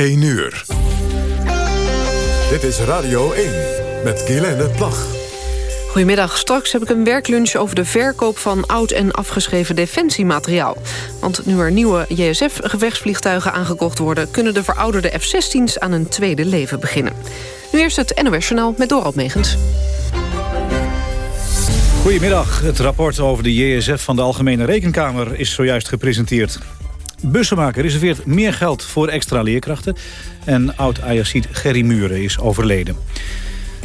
1 uur. Dit is Radio 1 met Guylaine Plag. Goedemiddag. Straks heb ik een werklunch over de verkoop van oud en afgeschreven defensiemateriaal. Want nu er nieuwe JSF-gevechtsvliegtuigen aangekocht worden... kunnen de verouderde F-16's aan een tweede leven beginnen. Nu eerst het NOS Journaal met Dorald Megens. Goedemiddag. Het rapport over de JSF van de Algemene Rekenkamer is zojuist gepresenteerd. Bussenmaker reserveert meer geld voor extra leerkrachten... en oud-Ajaxiet Gerry Muren is overleden.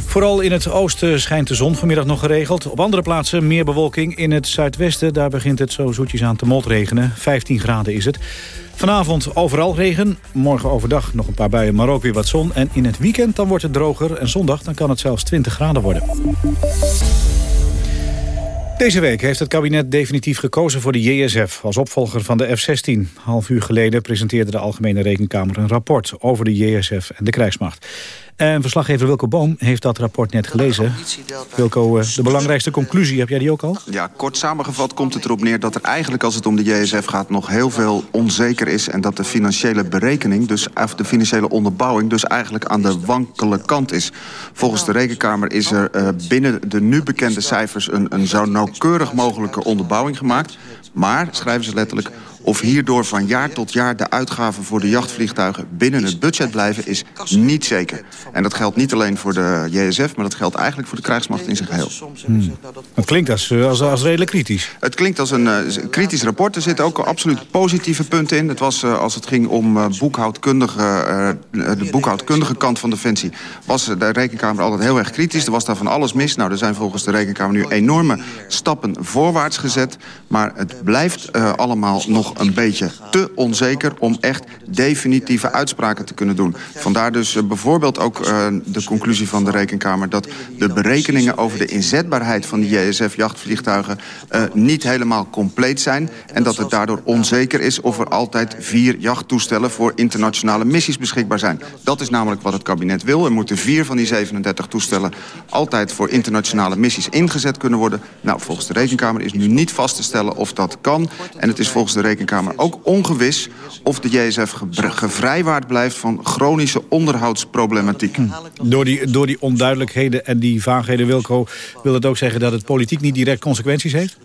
Vooral in het oosten schijnt de zon vanmiddag nog geregeld. Op andere plaatsen meer bewolking. In het zuidwesten daar begint het zo zoetjes aan te motregenen. 15 graden is het. Vanavond overal regen. Morgen overdag nog een paar buien, maar ook weer wat zon. En in het weekend dan wordt het droger. En zondag dan kan het zelfs 20 graden worden. Deze week heeft het kabinet definitief gekozen voor de JSF... als opvolger van de F-16. Half uur geleden presenteerde de Algemene Rekenkamer een rapport... over de JSF en de krijgsmacht. En verslaggever Wilco Boom heeft dat rapport net gelezen. Wilco, eh, de belangrijkste conclusie, heb jij die ook al? Ja, kort samengevat komt het erop neer dat er eigenlijk als het om de JSF gaat... nog heel veel onzeker is en dat de financiële berekening... dus de financiële onderbouwing dus eigenlijk aan de wankele kant is. Volgens de Rekenkamer is er uh, binnen de nu bekende cijfers... een, een zo nauwkeurig mogelijke onderbouwing gemaakt. Maar, schrijven ze letterlijk of hierdoor van jaar tot jaar de uitgaven voor de jachtvliegtuigen binnen het budget blijven is niet zeker. En dat geldt niet alleen voor de JSF, maar dat geldt eigenlijk voor de krijgsmacht in zijn geheel. Hmm. Het klinkt als, eh, als, als redelijk kritisch. Het klinkt als een uh, kritisch rapport. Er zitten ook absoluut positieve punten in. Het was uh, als het ging om uh, boekhoudkundige, de boekhoudkundige kant van Defensie... was de Rekenkamer altijd heel erg kritisch. Er was daar van alles mis. Nou, er zijn volgens de Rekenkamer nu enorme stappen voorwaarts gezet. Maar het blijft allemaal nog een beetje te onzeker om echt definitieve uitspraken te kunnen doen. Vandaar dus uh, bijvoorbeeld ook uh, de conclusie van de Rekenkamer... dat de berekeningen over de inzetbaarheid van die JSF-jachtvliegtuigen... Uh, niet helemaal compleet zijn en dat het daardoor onzeker is... of er altijd vier jachttoestellen voor internationale missies beschikbaar zijn. Dat is namelijk wat het kabinet wil. Er moeten vier van die 37 toestellen altijd voor internationale missies ingezet kunnen worden. Nou, volgens de Rekenkamer is nu niet vast te stellen of dat kan. En het is volgens de Rekenkamer ook ongewis of de JSF gevrijwaard blijft van chronische onderhoudsproblematiek. Hm. Door, die, door die onduidelijkheden en die vaagheden, Wilco, wil het ook zeggen dat het politiek niet direct consequenties heeft?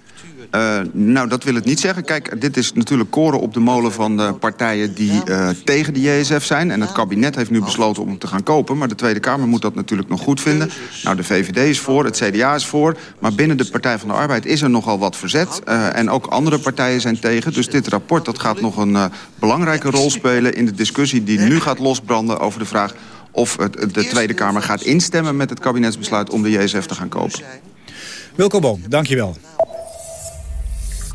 Uh, nou, dat wil het niet zeggen. Kijk, dit is natuurlijk koren op de molen van de partijen die uh, tegen de JSF zijn. En het kabinet heeft nu besloten om te gaan kopen. Maar de Tweede Kamer moet dat natuurlijk nog goed vinden. Nou, de VVD is voor, het CDA is voor. Maar binnen de Partij van de Arbeid is er nogal wat verzet. Uh, en ook andere partijen zijn tegen. Dus dit rapport dat gaat nog een belangrijke rol spelen... in de discussie die nu gaat losbranden over de vraag... of het, de Tweede Kamer gaat instemmen met het kabinetsbesluit om de JSF te gaan kopen. Wilco Boom, dankjewel.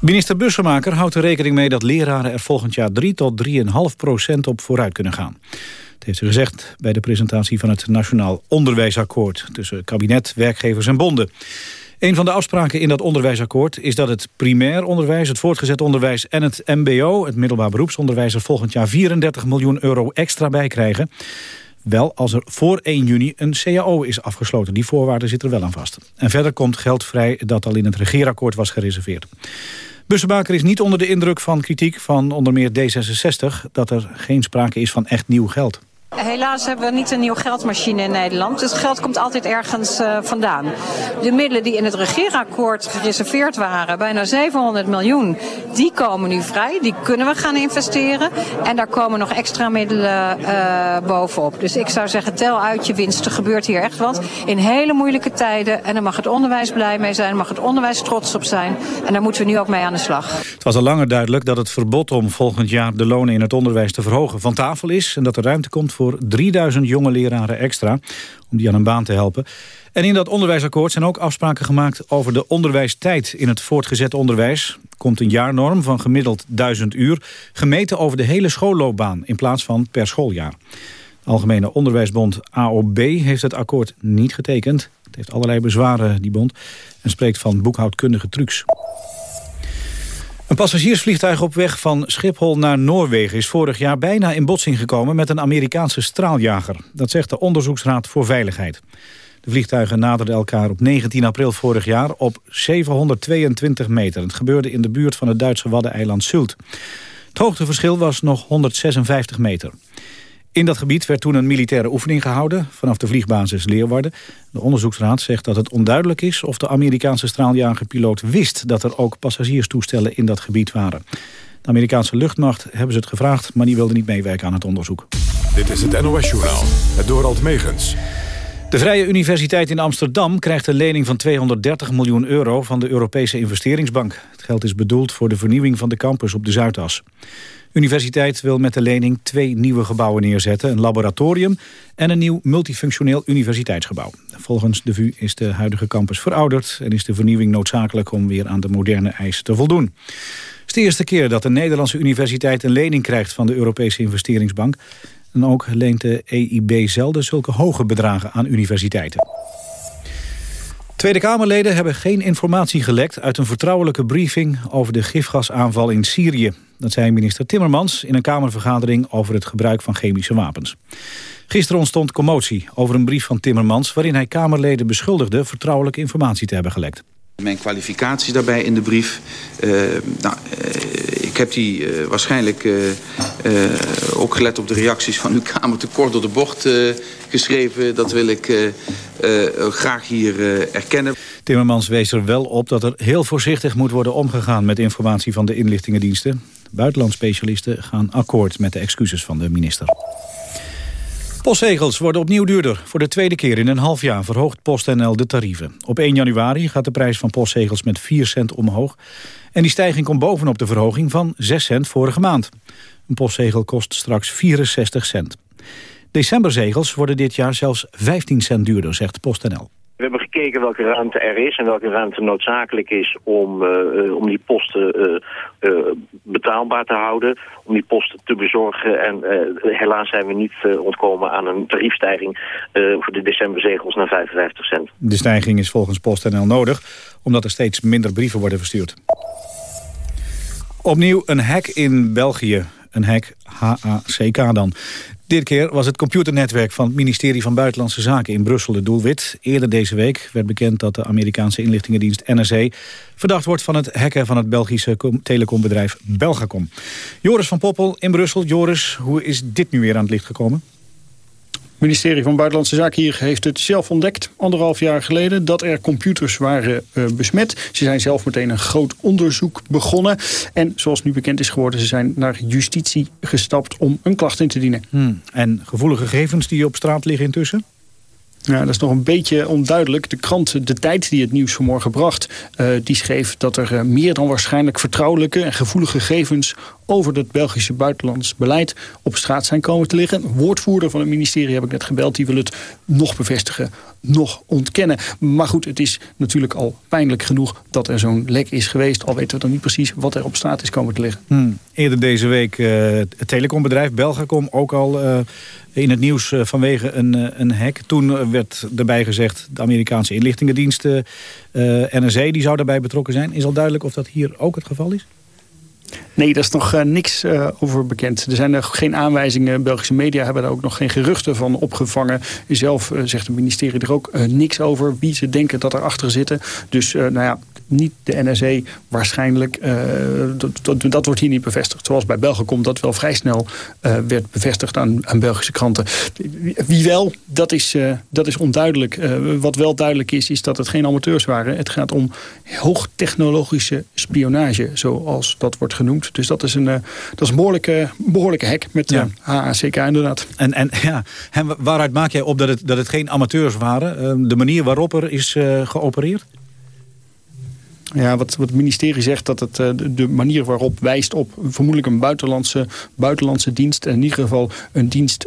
Minister Bussemaker houdt er rekening mee dat leraren er volgend jaar 3 tot 3,5 procent op vooruit kunnen gaan. Dat heeft ze gezegd bij de presentatie van het Nationaal Onderwijsakkoord tussen kabinet, werkgevers en bonden. Een van de afspraken in dat onderwijsakkoord is dat het primair onderwijs, het voortgezet onderwijs en het mbo, het middelbaar beroepsonderwijs, er volgend jaar 34 miljoen euro extra bij krijgen. Wel als er voor 1 juni een CAO is afgesloten. Die voorwaarden zitten er wel aan vast. En verder komt geld vrij dat al in het regeerakkoord was gereserveerd. Bussenbaker is niet onder de indruk van kritiek van onder meer D66... dat er geen sprake is van echt nieuw geld. Helaas hebben we niet een nieuwe geldmachine in Nederland. Dus geld komt altijd ergens uh, vandaan. De middelen die in het regeerakkoord gereserveerd waren, bijna 700 miljoen, die komen nu vrij. Die kunnen we gaan investeren. En daar komen nog extra middelen uh, bovenop. Dus ik zou zeggen, tel uit je winst. Er gebeurt hier echt wat. In hele moeilijke tijden. En daar mag het onderwijs blij mee zijn. mag het onderwijs trots op zijn. En daar moeten we nu ook mee aan de slag. Het was al langer duidelijk dat het verbod om volgend jaar de lonen in het onderwijs te verhogen van tafel is. En dat er ruimte komt voor voor 3000 jonge leraren extra... om die aan een baan te helpen. En in dat onderwijsakkoord zijn ook afspraken gemaakt... over de onderwijstijd in het voortgezet onderwijs. Komt een jaarnorm van gemiddeld 1000 uur... gemeten over de hele schoolloopbaan in plaats van per schooljaar. De Algemene Onderwijsbond AOB heeft het akkoord niet getekend. Het heeft allerlei bezwaren, die bond, en spreekt van boekhoudkundige trucs. Een passagiersvliegtuig op weg van Schiphol naar Noorwegen... is vorig jaar bijna in botsing gekomen met een Amerikaanse straaljager. Dat zegt de Onderzoeksraad voor Veiligheid. De vliegtuigen naderden elkaar op 19 april vorig jaar op 722 meter. Het gebeurde in de buurt van het Duitse waddeneiland Sult. Het hoogteverschil was nog 156 meter. In dat gebied werd toen een militaire oefening gehouden... vanaf de vliegbasis Leeuwarden. De onderzoeksraad zegt dat het onduidelijk is... of de Amerikaanse straaljagerpiloot wist... dat er ook passagierstoestellen in dat gebied waren. De Amerikaanse luchtmacht hebben ze het gevraagd... maar die wilde niet meewerken aan het onderzoek. Dit is het NOS-journaal, het Dorald Megens. De Vrije Universiteit in Amsterdam krijgt een lening van 230 miljoen euro van de Europese investeringsbank. Het geld is bedoeld voor de vernieuwing van de campus op de Zuidas. Universiteit wil met de lening twee nieuwe gebouwen neerzetten. Een laboratorium en een nieuw multifunctioneel universiteitsgebouw. Volgens de VU is de huidige campus verouderd... en is de vernieuwing noodzakelijk om weer aan de moderne eisen te voldoen. Het is de eerste keer dat een Nederlandse universiteit een lening krijgt... van de Europese investeringsbank. En ook leent de EIB zelden zulke hoge bedragen aan universiteiten. Tweede Kamerleden hebben geen informatie gelekt uit een vertrouwelijke briefing over de gifgasaanval in Syrië. Dat zei minister Timmermans in een Kamervergadering over het gebruik van chemische wapens. Gisteren ontstond commotie over een brief van Timmermans waarin hij Kamerleden beschuldigde vertrouwelijke informatie te hebben gelekt. Mijn kwalificaties daarbij in de brief. Uh, nou, uh, ik heb die uh, waarschijnlijk ook gelet op de reacties van uw Kamer te kort door de bocht geschreven. Dat wil ik graag hier erkennen. Timmermans wees er wel op dat er heel voorzichtig moet worden omgegaan met informatie van de inlichtingendiensten. Buitenlandspecialisten gaan akkoord met de excuses van de minister. Postzegels worden opnieuw duurder. Voor de tweede keer in een half jaar verhoogt PostNL de tarieven. Op 1 januari gaat de prijs van postzegels met 4 cent omhoog. En die stijging komt bovenop de verhoging van 6 cent vorige maand. Een postzegel kost straks 64 cent. Decemberzegels worden dit jaar zelfs 15 cent duurder, zegt PostNL. We hebben gekeken welke ruimte er is en welke ruimte noodzakelijk is om, uh, om die posten uh, betaalbaar te houden, om die posten te bezorgen. En helaas zijn we niet ontkomen aan een tariefstijging voor de decemberzegels naar 55 cent. De stijging is volgens PostNL nodig, omdat er steeds minder brieven worden verstuurd. Opnieuw een hack in België. Een hack, H-A-C-K dan. Dit keer was het computernetwerk van het ministerie van Buitenlandse Zaken in Brussel de doelwit. Eerder deze week werd bekend dat de Amerikaanse inlichtingendienst NSA verdacht wordt van het hacken van het Belgische telecombedrijf Belgacom. Joris van Poppel in Brussel. Joris, hoe is dit nu weer aan het licht gekomen? Het ministerie van Buitenlandse Zaken hier heeft het zelf ontdekt, anderhalf jaar geleden, dat er computers waren uh, besmet. Ze zijn zelf meteen een groot onderzoek begonnen. En zoals nu bekend is geworden, ze zijn naar justitie gestapt om een klacht in te dienen. Hmm. En gevoelige gegevens die op straat liggen intussen? Ja, dat is nog een beetje onduidelijk. De krant De Tijd die het nieuws vanmorgen bracht... Uh, die schreef dat er uh, meer dan waarschijnlijk vertrouwelijke en gevoelige gegevens... over het Belgische buitenlands beleid op straat zijn komen te liggen. Woordvoerder van het ministerie heb ik net gebeld. Die wil het nog bevestigen, nog ontkennen. Maar goed, het is natuurlijk al pijnlijk genoeg dat er zo'n lek is geweest. Al weten we dan niet precies wat er op straat is komen te liggen. Hmm. Eerder deze week uh, het telecombedrijf Belgacom ook al in het nieuws vanwege een, een hack. Toen werd erbij gezegd de Amerikaanse inlichtingendienst uh, NSA die zou daarbij betrokken zijn. Is al duidelijk of dat hier ook het geval is? Nee, daar is nog uh, niks uh, over bekend. Er zijn er geen aanwijzingen. Belgische media hebben daar ook nog geen geruchten van opgevangen. Zelf uh, zegt het ministerie er ook niks over wie ze denken dat erachter zitten. Dus nou ja, niet de NSE waarschijnlijk. Dat, dat, dat, wordt hier niet bevestigd. Zoals bij Belgicom dat wel vrij snel werd bevestigd aan, aan, Belgische kranten. Wie wel, dat is, dat is onduidelijk. wat wel duidelijk is, is dat het geen amateurs waren. Het gaat om hoogtechnologische spionage, zoals dat wordt genoemd. Dus dat is een, dat is een behoorlijke, behoorlijke hack met ja. HACK inderdaad. En, en, ja, en waaruit maak jij op dat het, dat het geen amateurs waren? De manier waarop er is geopereerd? Ja, wat, wat het ministerie zegt, dat het de manier waarop wijst op vermoedelijk een buitenlandse, buitenlandse dienst. En in ieder geval een dienst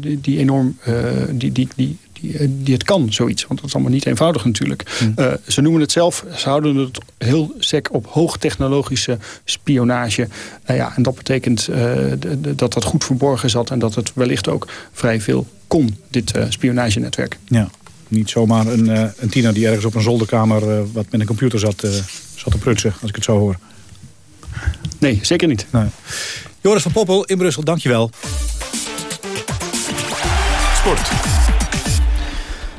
die, die enorm die, die, die, die, die, het kan, zoiets. Want dat is allemaal niet eenvoudig natuurlijk. Hmm. Uh, ze noemen het zelf, ze houden het heel sec op hoogtechnologische spionage. Uh, ja, en dat betekent uh, dat dat goed verborgen zat... en dat het wellicht ook vrij veel kon, dit spionagenetwerk. Ja, niet zomaar een, een tiener die ergens op een zolderkamer... wat met een computer zat, zat te prutsen, als ik het zo hoor. Nee, zeker niet. Nee. Joris van Poppel in Brussel, dankjewel. Sport.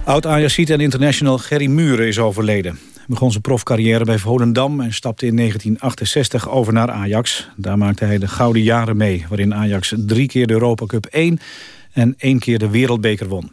Oud-Ajaxiet en international Gerry Muren is overleden. Hij begon zijn profcarrière bij Volendam en stapte in 1968 over naar Ajax. Daar maakte hij de gouden jaren mee, waarin Ajax drie keer de Europa Cup 1 en één keer de wereldbeker won.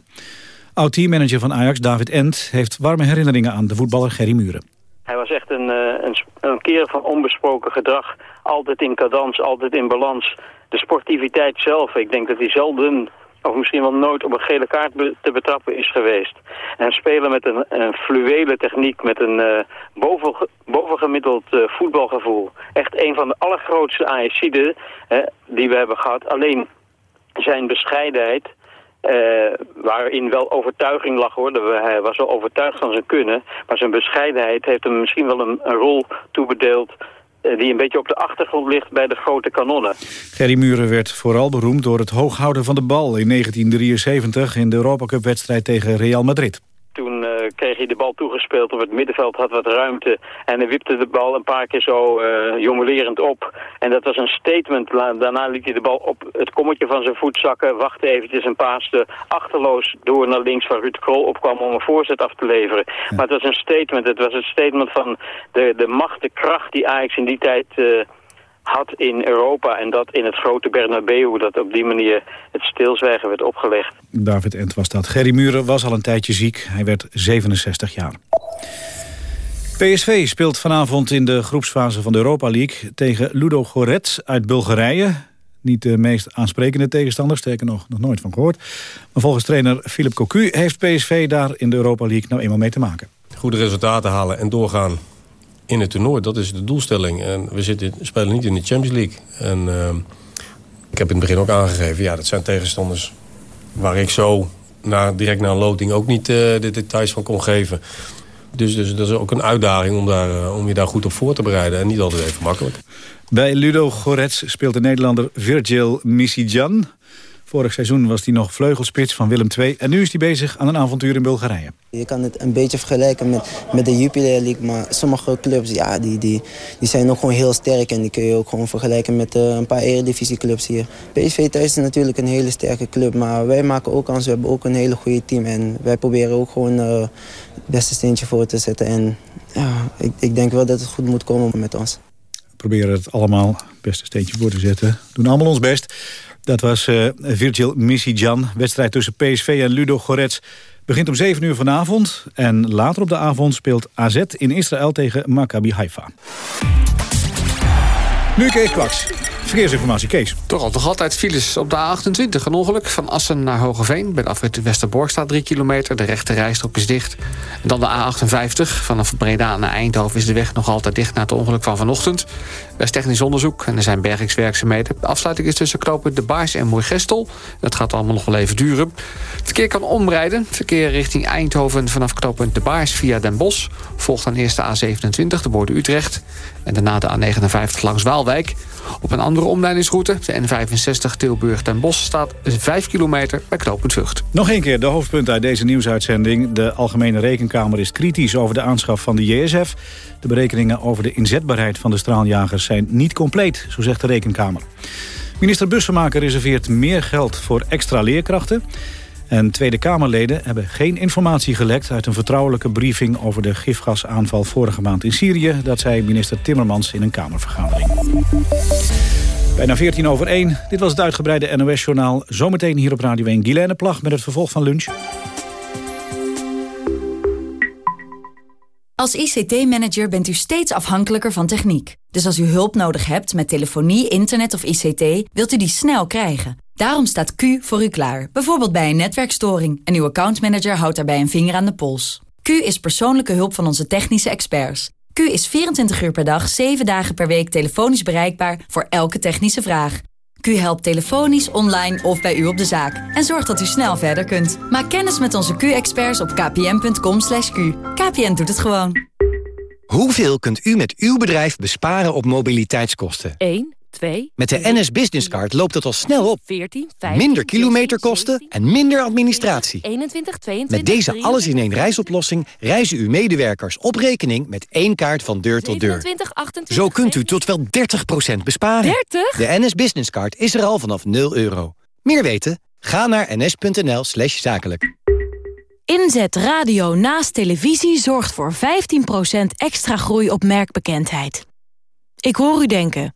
Oud-teammanager van Ajax, David Ent, heeft warme herinneringen aan de voetballer Gerry Muren. Hij was echt een, eh, een, een keer van onbesproken gedrag. Altijd in cadans, altijd in balans. De sportiviteit zelf, ik denk dat hij zelden of misschien wel nooit op een gele kaart te betrappen is geweest. En spelen met een, een fluwele techniek, met een boven, bovengemiddeld uh, voetbalgevoel. Echt een van de allergrootste ASC'den die we hebben gehad. Alleen zijn bescheidenheid uh, waarin wel overtuiging lag hoor. Hij was wel overtuigd van zijn kunnen. Maar zijn bescheidenheid heeft hem misschien wel een, een rol toebedeeld uh, die een beetje op de achtergrond ligt bij de grote kanonnen. Gerry Muren werd vooral beroemd door het hooghouden van de bal in 1973 in de Europa Cup wedstrijd tegen Real Madrid. Kreeg hij de bal toegespeeld op het middenveld, had wat ruimte. En hij wipte de bal een paar keer zo uh, jongelerend op. En dat was een statement. Daarna liet hij de bal op het kommetje van zijn voet zakken. Wachtte eventjes en paaste achterloos door naar links waar Ruud Krol opkwam om een voorzet af te leveren. Maar het was een statement. Het was een statement van de, de macht, de kracht die Ajax in die tijd... Uh, had in Europa en dat in het grote Bernabeu, dat op die manier het stilzwijgen werd opgelegd. David Ent was dat. Gerry Muren was al een tijdje ziek. Hij werd 67 jaar. PSV speelt vanavond in de groepsfase van de Europa League tegen Ludo Gorets uit Bulgarije. Niet de meest aansprekende tegenstander, sterker nog, nog nooit van gehoord. Maar volgens trainer Philip Cocu heeft PSV daar in de Europa League nou eenmaal mee te maken. Goede resultaten halen en doorgaan in het toernooi. Dat is de doelstelling. En we zitten, spelen niet in de Champions League. En uh, ik heb in het begin ook aangegeven... ja, dat zijn tegenstanders waar ik zo na, direct na een loting... ook niet uh, de details van kon geven. Dus, dus dat is ook een uitdaging om, daar, uh, om je daar goed op voor te bereiden. En niet altijd even makkelijk. Bij Ludo Gorets speelt de Nederlander Virgil Misijan. Vorig seizoen was hij nog vleugelspits van Willem II. En nu is hij bezig aan een avontuur in Bulgarije. Je kan het een beetje vergelijken met, met de Jupiler League. Maar sommige clubs ja, die, die, die zijn ook gewoon heel sterk. En die kun je ook gewoon vergelijken met uh, een paar eredivisieclubs hier. PSV thuis is natuurlijk een hele sterke club. Maar wij maken ook kans. We hebben ook een hele goede team. En wij proberen ook gewoon uh, het beste steentje voor te zetten. En ja, ik, ik denk wel dat het goed moet komen met ons. We proberen het allemaal het beste steentje voor te zetten. We doen allemaal ons best. Dat was uh, Virgil Misijan. Wedstrijd tussen PSV en Ludo Gorets begint om 7 uur vanavond. En later op de avond speelt AZ in Israël tegen Maccabi Haifa. Nu Kees Kwaks. Verkeersinformatie, Kees. Toch, al, toch altijd files op de A28. Een ongeluk van Assen naar Hogeveen. Bij de afrit Westerbork staat 3 kilometer. De rechte rijstrook is dicht. Dan de A58. Vanaf Breda naar Eindhoven is de weg nog altijd dicht... na het ongeluk van vanochtend. Er is technisch onderzoek en er zijn bergingswerkzaamheden. De afsluiting is tussen knopen De Baars en Moergestel. Dat gaat allemaal nog wel even duren. Het verkeer kan omrijden. Verkeer richting Eindhoven vanaf knooppunt De Baars via Den Bosch. Volgt dan eerst de A27, de borden Utrecht. En daarna de A59 langs Waalwijk. Op een andere omleidingsroute, de N65 Tilburg-Den Bosch... staat 5 kilometer bij knooppunt Vught. Nog een keer de hoofdpunten uit deze nieuwsuitzending. De Algemene Rekenkamer is kritisch over de aanschaf van de JSF. De berekeningen over de inzetbaarheid van de straaljagers zijn niet compleet, zo zegt de Rekenkamer. Minister Bussemaker reserveert meer geld voor extra leerkrachten. En Tweede Kamerleden hebben geen informatie gelekt... uit een vertrouwelijke briefing over de gifgasaanval vorige maand in Syrië. Dat zei minister Timmermans in een Kamervergadering. Bijna 14 over 1. Dit was het uitgebreide NOS-journaal. Zometeen hier op Radio 1 Guilaine Plag met het vervolg van lunch. Als ICT-manager bent u steeds afhankelijker van techniek. Dus als u hulp nodig hebt met telefonie, internet of ICT... wilt u die snel krijgen. Daarom staat Q voor u klaar. Bijvoorbeeld bij een netwerkstoring. En uw accountmanager houdt daarbij een vinger aan de pols. Q is persoonlijke hulp van onze technische experts. Q is 24 uur per dag, 7 dagen per week telefonisch bereikbaar... voor elke technische vraag. Q helpt telefonisch, online of bij u op de zaak. En zorgt dat u snel verder kunt. Maak kennis met onze Q-experts op kpn.com. /q. KPN doet het gewoon. Hoeveel kunt u met uw bedrijf besparen op mobiliteitskosten? 1. 2, Met de NS Business Card loopt het al snel op. 14, 15, Minder kilometerkosten en minder administratie. 21, 22, Met deze alles-in-één reisoplossing reizen uw medewerkers op rekening met één kaart van deur tot deur. 27, 28, Zo kunt u tot wel 30% besparen. 30? De NS Business Card is er al vanaf 0 euro. Meer weten? Ga naar ns.nl slash zakelijk. Inzet radio naast televisie zorgt voor 15% extra groei op merkbekendheid. Ik hoor u denken...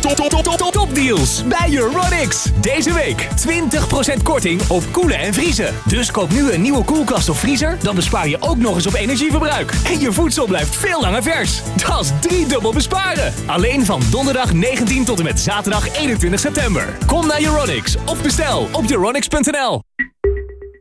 Top, top, top, top, top, topdeals bij Euronics. Deze week 20% korting op koelen en vriezen. Dus koop nu een nieuwe koelkast of vriezer, dan bespaar je ook nog eens op energieverbruik. En je voedsel blijft veel langer vers. Dat is driedubbel besparen. Alleen van donderdag 19 tot en met zaterdag 21 september. Kom naar Euronics of bestel op euronics.nl.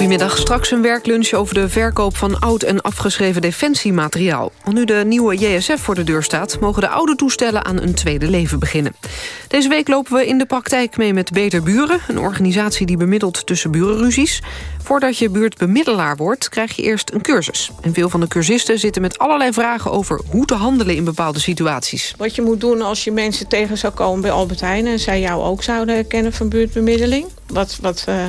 Goedemiddag, straks een werklunch over de verkoop van oud en afgeschreven defensiemateriaal. Nu de nieuwe JSF voor de deur staat, mogen de oude toestellen aan een tweede leven beginnen. Deze week lopen we in de praktijk mee met Beter Buren, een organisatie die bemiddelt tussen burenruzies. Voordat je buurtbemiddelaar wordt, krijg je eerst een cursus. En veel van de cursisten zitten met allerlei vragen over hoe te handelen in bepaalde situaties. Wat je moet doen als je mensen tegen zou komen bij Albert Heijn... en zij jou ook zouden herkennen van buurtbemiddeling. Wat, wat, uh,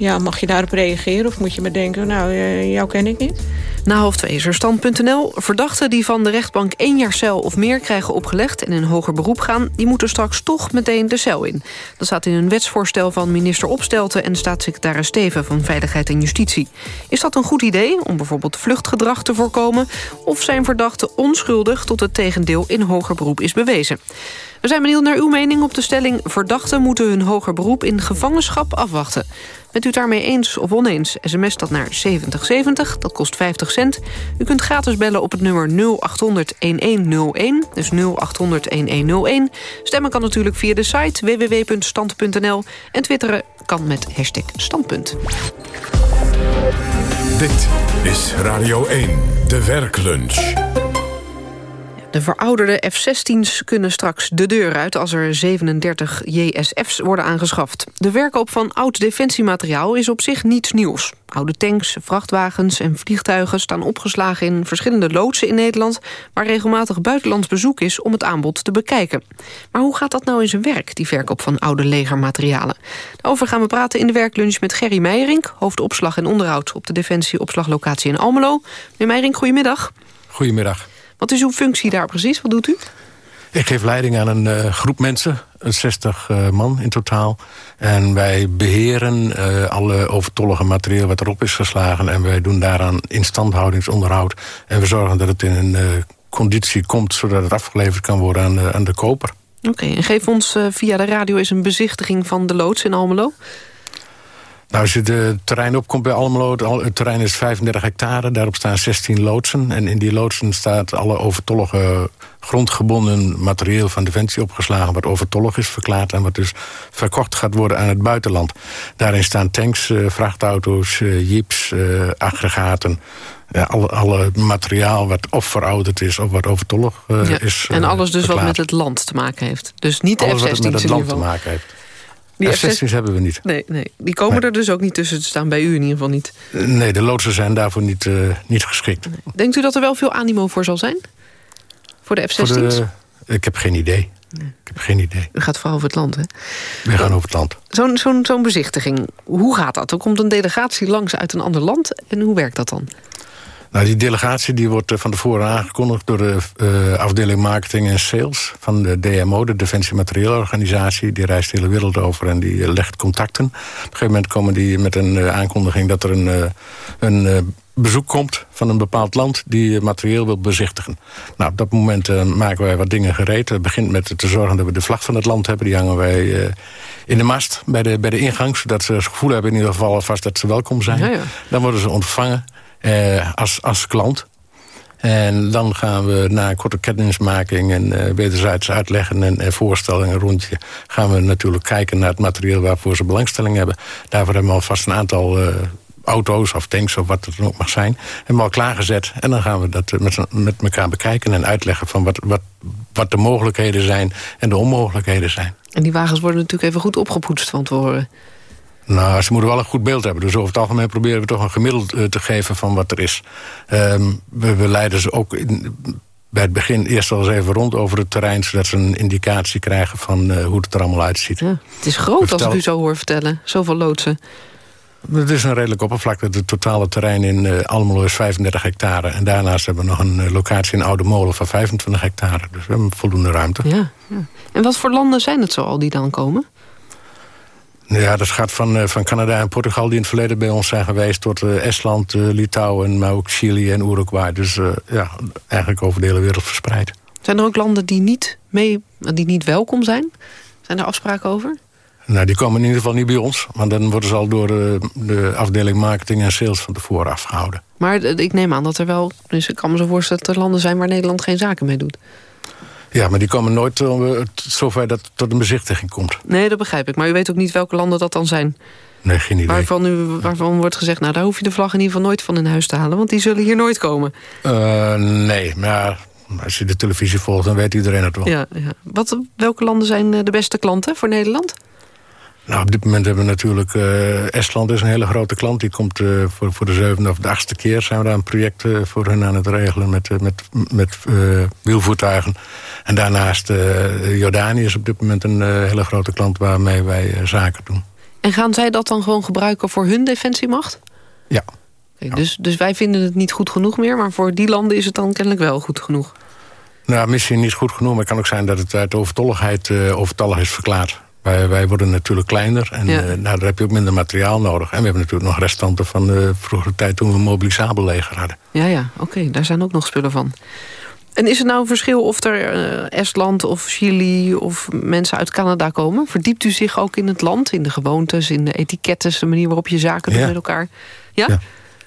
ja, mag je daarop reageren of moet je maar denken... nou, uh, jou ken ik niet? Na half er. Verdachten die van de rechtbank één jaar cel of meer krijgen opgelegd... en in hoger beroep gaan, die moeten straks toch meteen de cel in. Dat staat in een wetsvoorstel van minister Opstelten... en staatssecretaris Steven van Veiligheid en Justitie. Is dat een goed idee om bijvoorbeeld vluchtgedrag te voorkomen... of zijn verdachten onschuldig tot het tegendeel in hoger beroep is bewezen? We zijn benieuwd naar uw mening op de stelling... verdachten moeten hun hoger beroep in gevangenschap afwachten. Bent u daarmee eens of oneens? SMS dat naar 7070, dat kost 50 cent. U kunt gratis bellen op het nummer 0800-1101, dus 0800-1101. Stemmen kan natuurlijk via de site www.stand.nl... en twitteren kan met hashtag standpunt. Dit is Radio 1, de werklunch. De verouderde F-16's kunnen straks de deur uit... als er 37 JSF's worden aangeschaft. De verkoop van oud defensiemateriaal is op zich niets nieuws. Oude tanks, vrachtwagens en vliegtuigen staan opgeslagen in verschillende loodsen in Nederland... waar regelmatig buitenlands bezoek is om het aanbod te bekijken. Maar hoe gaat dat nou in zijn werk, die verkoop van oude legermaterialen? Daarover gaan we praten in de werklunch met Gerry Meijerink... hoofdopslag en onderhoud op de Defensieopslaglocatie in Almelo. Meneer Meijerink, goedemiddag. Goedemiddag. Wat is uw functie daar precies? Wat doet u? Ik geef leiding aan een uh, groep mensen, een 60 uh, man in totaal. En wij beheren uh, alle overtollige materiaal wat erop is geslagen... en wij doen daaraan instandhoudingsonderhoud. En we zorgen dat het in een conditie komt... zodat het afgeleverd kan worden aan de, aan de koper. Oké, okay, en geef ons via de radio eens een bezichtiging van de loods in Almelo. Nou, als je het terrein opkomt bij Almelo, het terrein is 35 hectare. Daarop staan 16 loodsen. En in die loodsen staat alle overtollige grondgebonden materieel van Defensie opgeslagen... wat overtollig is verklaard en wat dus verkocht gaat worden aan het buitenland. Daarin staan tanks, uh, vrachtauto's, uh, jeeps, uh, aggregaten... Ja, alle, alle, materiaal wat of verouderd is of wat overtollig ja, is En alles dus verklaard. wat met het land te maken heeft. Dus niet de alles F-16's wat met het in land te maken heeft. Die F-16's hebben we niet. Nee, nee. die komen Nee. er dus ook niet tussen te staan, bij u in ieder geval niet. Nee, de loodsen zijn daarvoor niet, uh, niet geschikt. Denkt u dat er wel veel animo voor zal zijn? Voor de Voor F-16's? de, ik heb geen idee. Ik heb geen idee. U gaat vooral over het land, hè? We gaan over het land. Zo'n zo'n zo'n bezichtiging, hoe gaat dat? Er komt een delegatie langs uit een ander land en hoe werkt dat dan? Nou, die delegatie die wordt eh, van tevoren aangekondigd... door de uh, afdeling marketing en sales van de DMO... de Defensie Materieelorganisatie. Die reist de hele wereld over en die uh, legt contacten. Op een gegeven moment komen die met een uh, aankondiging... dat er een, een bezoek komt van een bepaald land... die materieel wil bezichtigen. Nou, op dat moment maken wij wat dingen gereed. Het begint met te zorgen dat we de vlag van het land hebben. Die hangen wij in de mast bij de, bij de ingang... zodat ze het gevoel hebben in ieder geval vast dat ze welkom zijn. Ja, ja. Dan worden ze ontvangen... Uh, als, als klant. En dan gaan we na een korte kennismaking en uh, wederzijds uitleggen en, en voorstellingen rondje... gaan we natuurlijk kijken naar het materieel waarvoor ze belangstelling hebben. Daarvoor hebben we alvast een aantal auto's of tanks of wat het dan ook mag zijn... hebben we al klaargezet. En dan gaan we dat met, met elkaar bekijken en uitleggen... van wat, wat, wat de mogelijkheden zijn en de onmogelijkheden zijn. En die wagens worden natuurlijk even goed opgepoetst van tevoren. Nou, ze moeten wel een goed beeld hebben. Dus over het algemeen proberen we toch een gemiddeld uh, te geven van wat er is. Um, we, we, leiden ze ook in, bij het begin eerst wel eens even rond over het terrein... zodat ze een indicatie krijgen van uh, hoe het er allemaal uitziet. Ja, het is groot vertel... als ik u zo hoor vertellen. Zoveel loodsen. Het is een redelijk oppervlakte. Het totale terrein in uh, Almelo is 35 hectare. En daarnaast hebben we nog een locatie in Oude Molen van 25 hectare. Dus we hebben voldoende ruimte. Ja, ja. En wat voor landen zijn het zo al die dan komen? Ja, dat gaat van, uh, van Canada en Portugal die in het verleden bij ons zijn geweest... tot uh, Estland, uh, Litouwen, maar ook Chili en Uruguay. Dus ja, eigenlijk over de hele wereld verspreid. Zijn er ook landen die niet, mee, die niet welkom zijn? Zijn er afspraken over? Nou, die komen in ieder geval niet bij ons. Maar dan worden ze al door de afdeling marketing en sales van tevoren afgehouden. Maar ik neem aan dat er wel... Dus ik kan me zo voorstellen dat er landen zijn waar Nederland geen zaken mee doet. Ja, maar die komen nooit uh, zover dat het tot een bezichtiging komt. Nee, dat begrijp ik. Maar u weet ook niet welke landen dat dan zijn? Nee, geen idee. Waarvan, u, waarvan wordt gezegd, nou daar hoef je de vlag in ieder geval nooit van in huis te halen. Want die zullen hier nooit komen. Uh, nee, maar als je de televisie volgt, dan weet iedereen het wel. Ja, ja. Wat, welke landen zijn de beste klanten voor Nederland? Nou, op dit moment hebben we natuurlijk... Uh, Estland is een hele grote klant. Die komt uh, voor, voor de zevende of de achtste keer... zijn we daar een project uh, voor hen aan het regelen met, met, met wielvoertuigen. En daarnaast Jordanië is op dit moment een hele grote klant... waarmee wij zaken doen. En gaan zij dat dan gewoon gebruiken voor hun defensiemacht? Ja. Okay, dus, dus wij vinden het niet goed genoeg meer... maar voor die landen is het dan kennelijk wel goed genoeg? Nou, misschien niet goed genoeg... maar het kan ook zijn dat het uit overtolligheid overtallig is verklaard. Wij, wij worden natuurlijk kleiner en ja. uh, nou, daar heb je ook minder materiaal nodig. En we hebben natuurlijk nog restanten van de vroegere tijd... toen we een mobilisabel leger hadden. Ja, ja, oké, okay, daar zijn ook nog spullen van. En is er nou een verschil of er uh, Estland of Chili of mensen uit Canada komen? Verdiept u zich ook in het land, in de gewoontes, in de etiketten... de manier waarop je zaken doet ja. met elkaar? Ja? ja.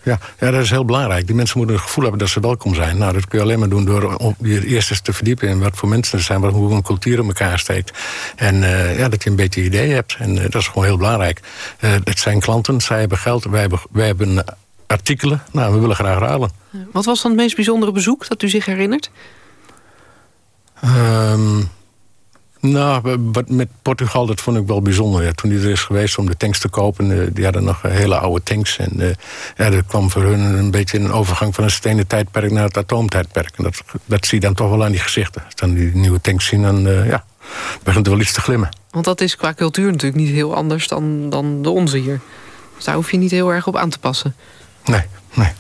Ja, ja, dat is heel belangrijk. Die mensen moeten het gevoel hebben dat ze welkom zijn. Nou, dat kun je alleen maar doen door je eerst eens te verdiepen... in wat voor mensen er zijn, hoe een cultuur in elkaar steekt. En uh, ja, dat je een beetje idee hebt. En uh, dat is gewoon heel belangrijk. Uh, het zijn klanten, zij hebben geld, wij hebben, wij hebben artikelen. Nou, we willen graag ruilen. Wat was dan het meest bijzondere bezoek dat u zich herinnert? Um, nou, met Portugal, dat vond ik wel bijzonder. Ja, toen die er is geweest om de tanks te kopen, uh, die hadden nog hele oude tanks. En uh, ja, dat kwam voor hun een beetje een overgang van een stenen tijdperk naar het atoomtijdperk. En dat, dat zie je dan toch wel aan die gezichten. Als dan die nieuwe tanks zien, dan uh, ja, begint er wel iets te glimmen. Want dat is qua cultuur natuurlijk niet heel anders dan, dan de onze hier. Dus daar hoef je niet heel erg op aan te passen. Nee, nee.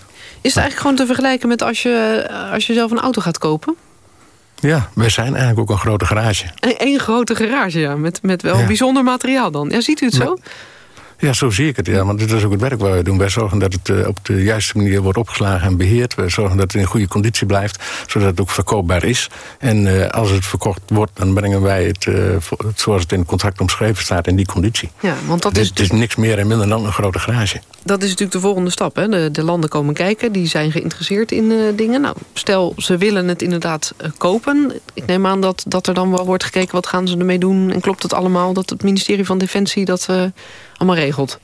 Is het eigenlijk gewoon te vergelijken met als je, als je zelf een auto gaat kopen? Ja, wij zijn eigenlijk ook een grote garage. Eén grote garage, ja. Met, met wel ja. bijzonder materiaal dan. Ja, ziet u het zo? Ja, zo zie ik het. Ja, want dit is ook het werk wat wij doen. Wij zorgen dat het uh, op de juiste manier wordt opgeslagen en beheerd. Wij zorgen dat het in goede conditie blijft, zodat het ook verkoopbaar is. En uh, als het verkocht wordt, dan brengen wij het, uh, zoals het in het contract omschreven staat, in die conditie. Ja, want dat dus is... Het is niks meer en minder dan een grote garage. Dat is natuurlijk de volgende stap. Hè? De, de landen komen kijken, die zijn geïnteresseerd in uh, dingen. Nou, stel, ze willen het inderdaad kopen. Ik neem aan dat, dat er dan wel wordt gekeken... wat gaan ze ermee doen en klopt het allemaal... dat het ministerie van Defensie dat allemaal regelt?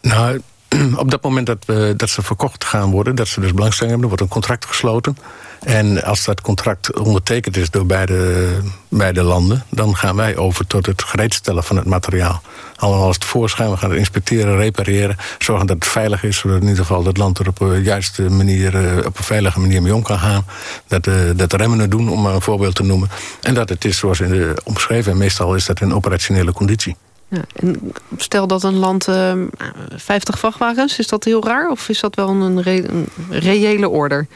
Nou, op dat moment dat, we, dat ze verkocht gaan worden... dat ze dus belangstelling hebben, wordt een contract gesloten... En als dat contract ondertekend is door beide, landen... dan gaan wij over tot het gereedstellen van het materiaal. Allemaal als het voorschijn, we gaan het inspecteren, repareren... zorgen dat het veilig is, zodat in ieder geval dat land er op een juiste manier... op een veilige manier mee om kan gaan. Dat, uh, dat de remmen het doen, om maar een voorbeeld te noemen. En dat het is zoals in de omschreven, en meestal is dat in operationele conditie. Ja, en stel dat een land uh, 50 vrachtwagens, is dat heel raar? Of is dat wel een, re een reële order?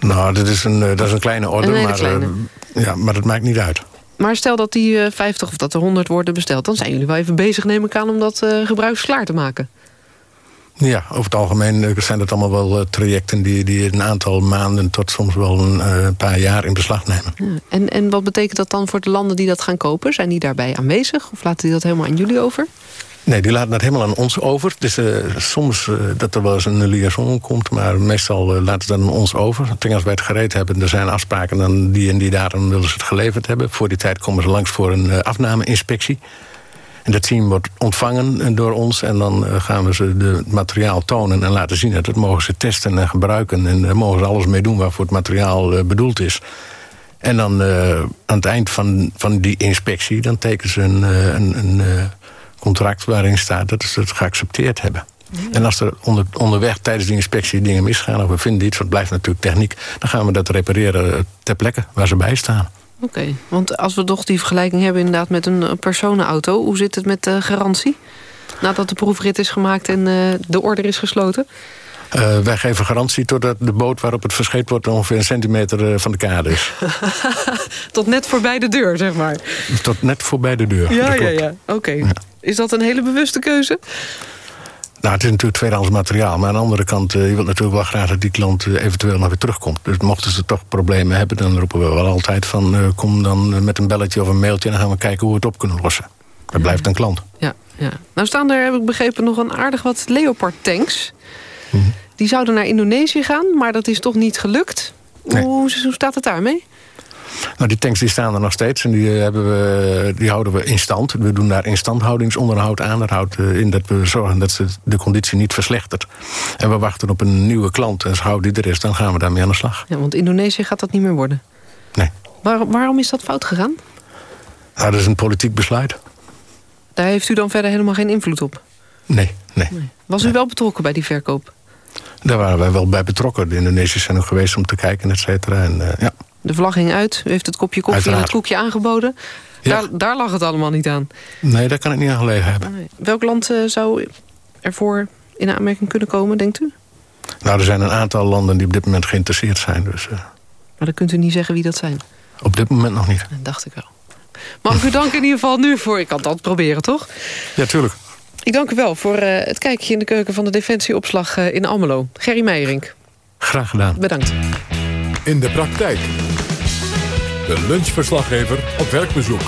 Nou, dat is een, dat is een kleine orde, een maar, kleine. Uh, ja, maar dat maakt niet uit. Maar stel dat die uh, 50 of dat er 100 worden besteld... dan zijn jullie wel even bezig, neem ik aan, om dat gebruiksklaar te maken. Ja, over het algemeen zijn dat allemaal wel trajecten... die, die een aantal maanden tot soms wel een paar jaar in beslag nemen. Ja. En, en wat betekent dat dan voor de landen die dat gaan kopen? Zijn die daarbij aanwezig? Of laten die dat helemaal aan jullie over? Nee, die laten het helemaal aan ons over. Dus uh, soms uh, dat er wel eens een liaison komt... maar meestal uh, laten ze dat aan ons over. Als wij het gereed hebben, er zijn afspraken... dan die en die datum willen ze het geleverd hebben. Voor die tijd komen ze langs voor een afnameinspectie. En dat team wordt ontvangen door ons... en dan gaan we ze het materiaal tonen en laten zien... dat het mogen ze testen en gebruiken... en daar mogen ze alles mee doen waarvoor het materiaal bedoeld is... En dan aan het eind van, van die inspectie... dan tekenen ze een, een, een contract waarin staat dat ze het geaccepteerd hebben. En als er onder, onderweg tijdens die inspectie dingen misgaan... of we vinden iets, wat blijft natuurlijk techniek... dan gaan we dat repareren ter plekke waar ze bij staan. Oké, want als we toch die vergelijking hebben inderdaad met een personenauto... hoe zit het met de garantie? Nadat de proefrit is gemaakt en uh, de order is gesloten? Uh, wij geven garantie totdat de boot waarop het verscheept wordt... ongeveer een centimeter uh, van de kade is. Tot net voorbij de deur, zeg maar. Tot net voorbij de deur, Ja, ja, ja. Oké. Ja. Is dat een hele bewuste keuze? Nou, het is natuurlijk tweedehands materiaal. Maar aan de andere kant, uh, je wilt natuurlijk wel graag dat die klant uh, eventueel nog weer terugkomt. Dus mochten ze toch problemen hebben, dan roepen we wel altijd van... Uh, kom dan met een belletje of een mailtje en dan gaan we kijken hoe we het op kunnen lossen. Dat blijft een klant. Ja, ja. Nou staan er, heb ik begrepen, nog een aardig wat Leopard tanks. Mm -hmm. Die zouden naar Indonesië gaan, maar dat is toch niet gelukt. Nee. Hoe, hoe staat het daarmee? Nou, die tanks die staan er nog steeds en die, hebben we, die houden we in stand. We doen daar instandhoudingsonderhoud aan. Dat houdt in dat we zorgen dat de conditie niet verslechtert. En we wachten op een nieuwe klant. En als die er is, dan gaan we daarmee aan de slag. Ja, want Indonesië gaat dat niet meer worden? Nee. Waar, waarom is dat fout gegaan? Nou, dat is een politiek besluit. Daar heeft u dan verder helemaal geen invloed op? Nee, nee. nee. Was u wel betrokken bij die verkoop? Daar waren wij wel bij betrokken. De Indonesiërs zijn ook geweest om te kijken, et cetera. En, uh, ja. De vlag ging uit, u heeft het kopje koffie Uiteraard. en het koekje aangeboden. Ja. Daar, daar, lag het allemaal niet aan. Nee, daar kan ik niet aan gelegen hebben. Nee. Welk land uh, zou ervoor in aanmerking kunnen komen, denkt u? Nou, er zijn een aantal landen die op dit moment geïnteresseerd zijn. Dus, uh... Maar dan kunt u niet zeggen wie dat zijn? Op dit moment nog niet. Dat dacht ik wel. Mag ik u danken in ieder geval nu voor... Ik kan altijd proberen, toch? Ja, tuurlijk. Ik dank u wel voor uh, het kijkje in de keuken van de Defensieopslag in Almelo. Gerry Meijerink. Graag gedaan. Bedankt. In de praktijk. De lunchverslaggever op werkbezoek.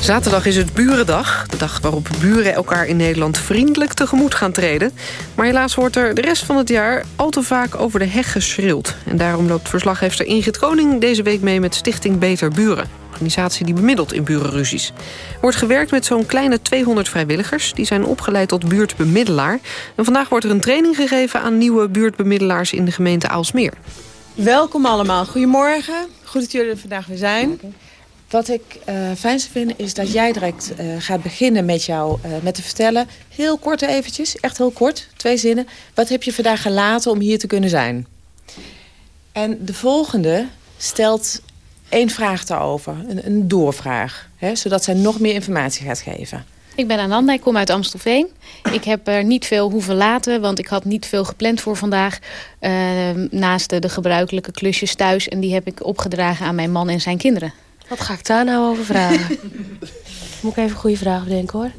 Zaterdag is het Burendag. De dag waarop buren elkaar in Nederland vriendelijk tegemoet gaan treden. Maar helaas wordt er de rest van het jaar al te vaak over de heg geschreeuwd. En daarom loopt verslaggever Ingrid Koning deze week mee met Stichting Beter Buren. Organisatie die bemiddelt in burenruzies. Wordt gewerkt met zo'n kleine 200 vrijwilligers. Die zijn opgeleid tot buurtbemiddelaar. En vandaag wordt er een training gegeven aan nieuwe buurtbemiddelaars in de gemeente Aalsmeer. Welkom allemaal. Goedemorgen. Goed dat jullie er vandaag weer zijn. Wat ik uh, fijnste vind is dat jij direct uh, gaat beginnen met jou uh, met te vertellen. Heel kort eventjes, echt heel kort, twee zinnen. Wat heb je vandaag gelaten om hier te kunnen zijn? En de volgende stelt één vraag daarover, een, een doorvraag. Hè, zodat zij nog meer informatie gaat geven. Ik ben Ananda, ik kom uit Amstelveen. Ik heb er niet veel hoeven laten, want ik had niet veel gepland voor vandaag. Uh, naast de, de gebruikelijke klusjes thuis. En die heb ik opgedragen aan mijn man en zijn kinderen. Wat ga ik daar nou over vragen? Moet ik even een goede vraag bedenken hoor.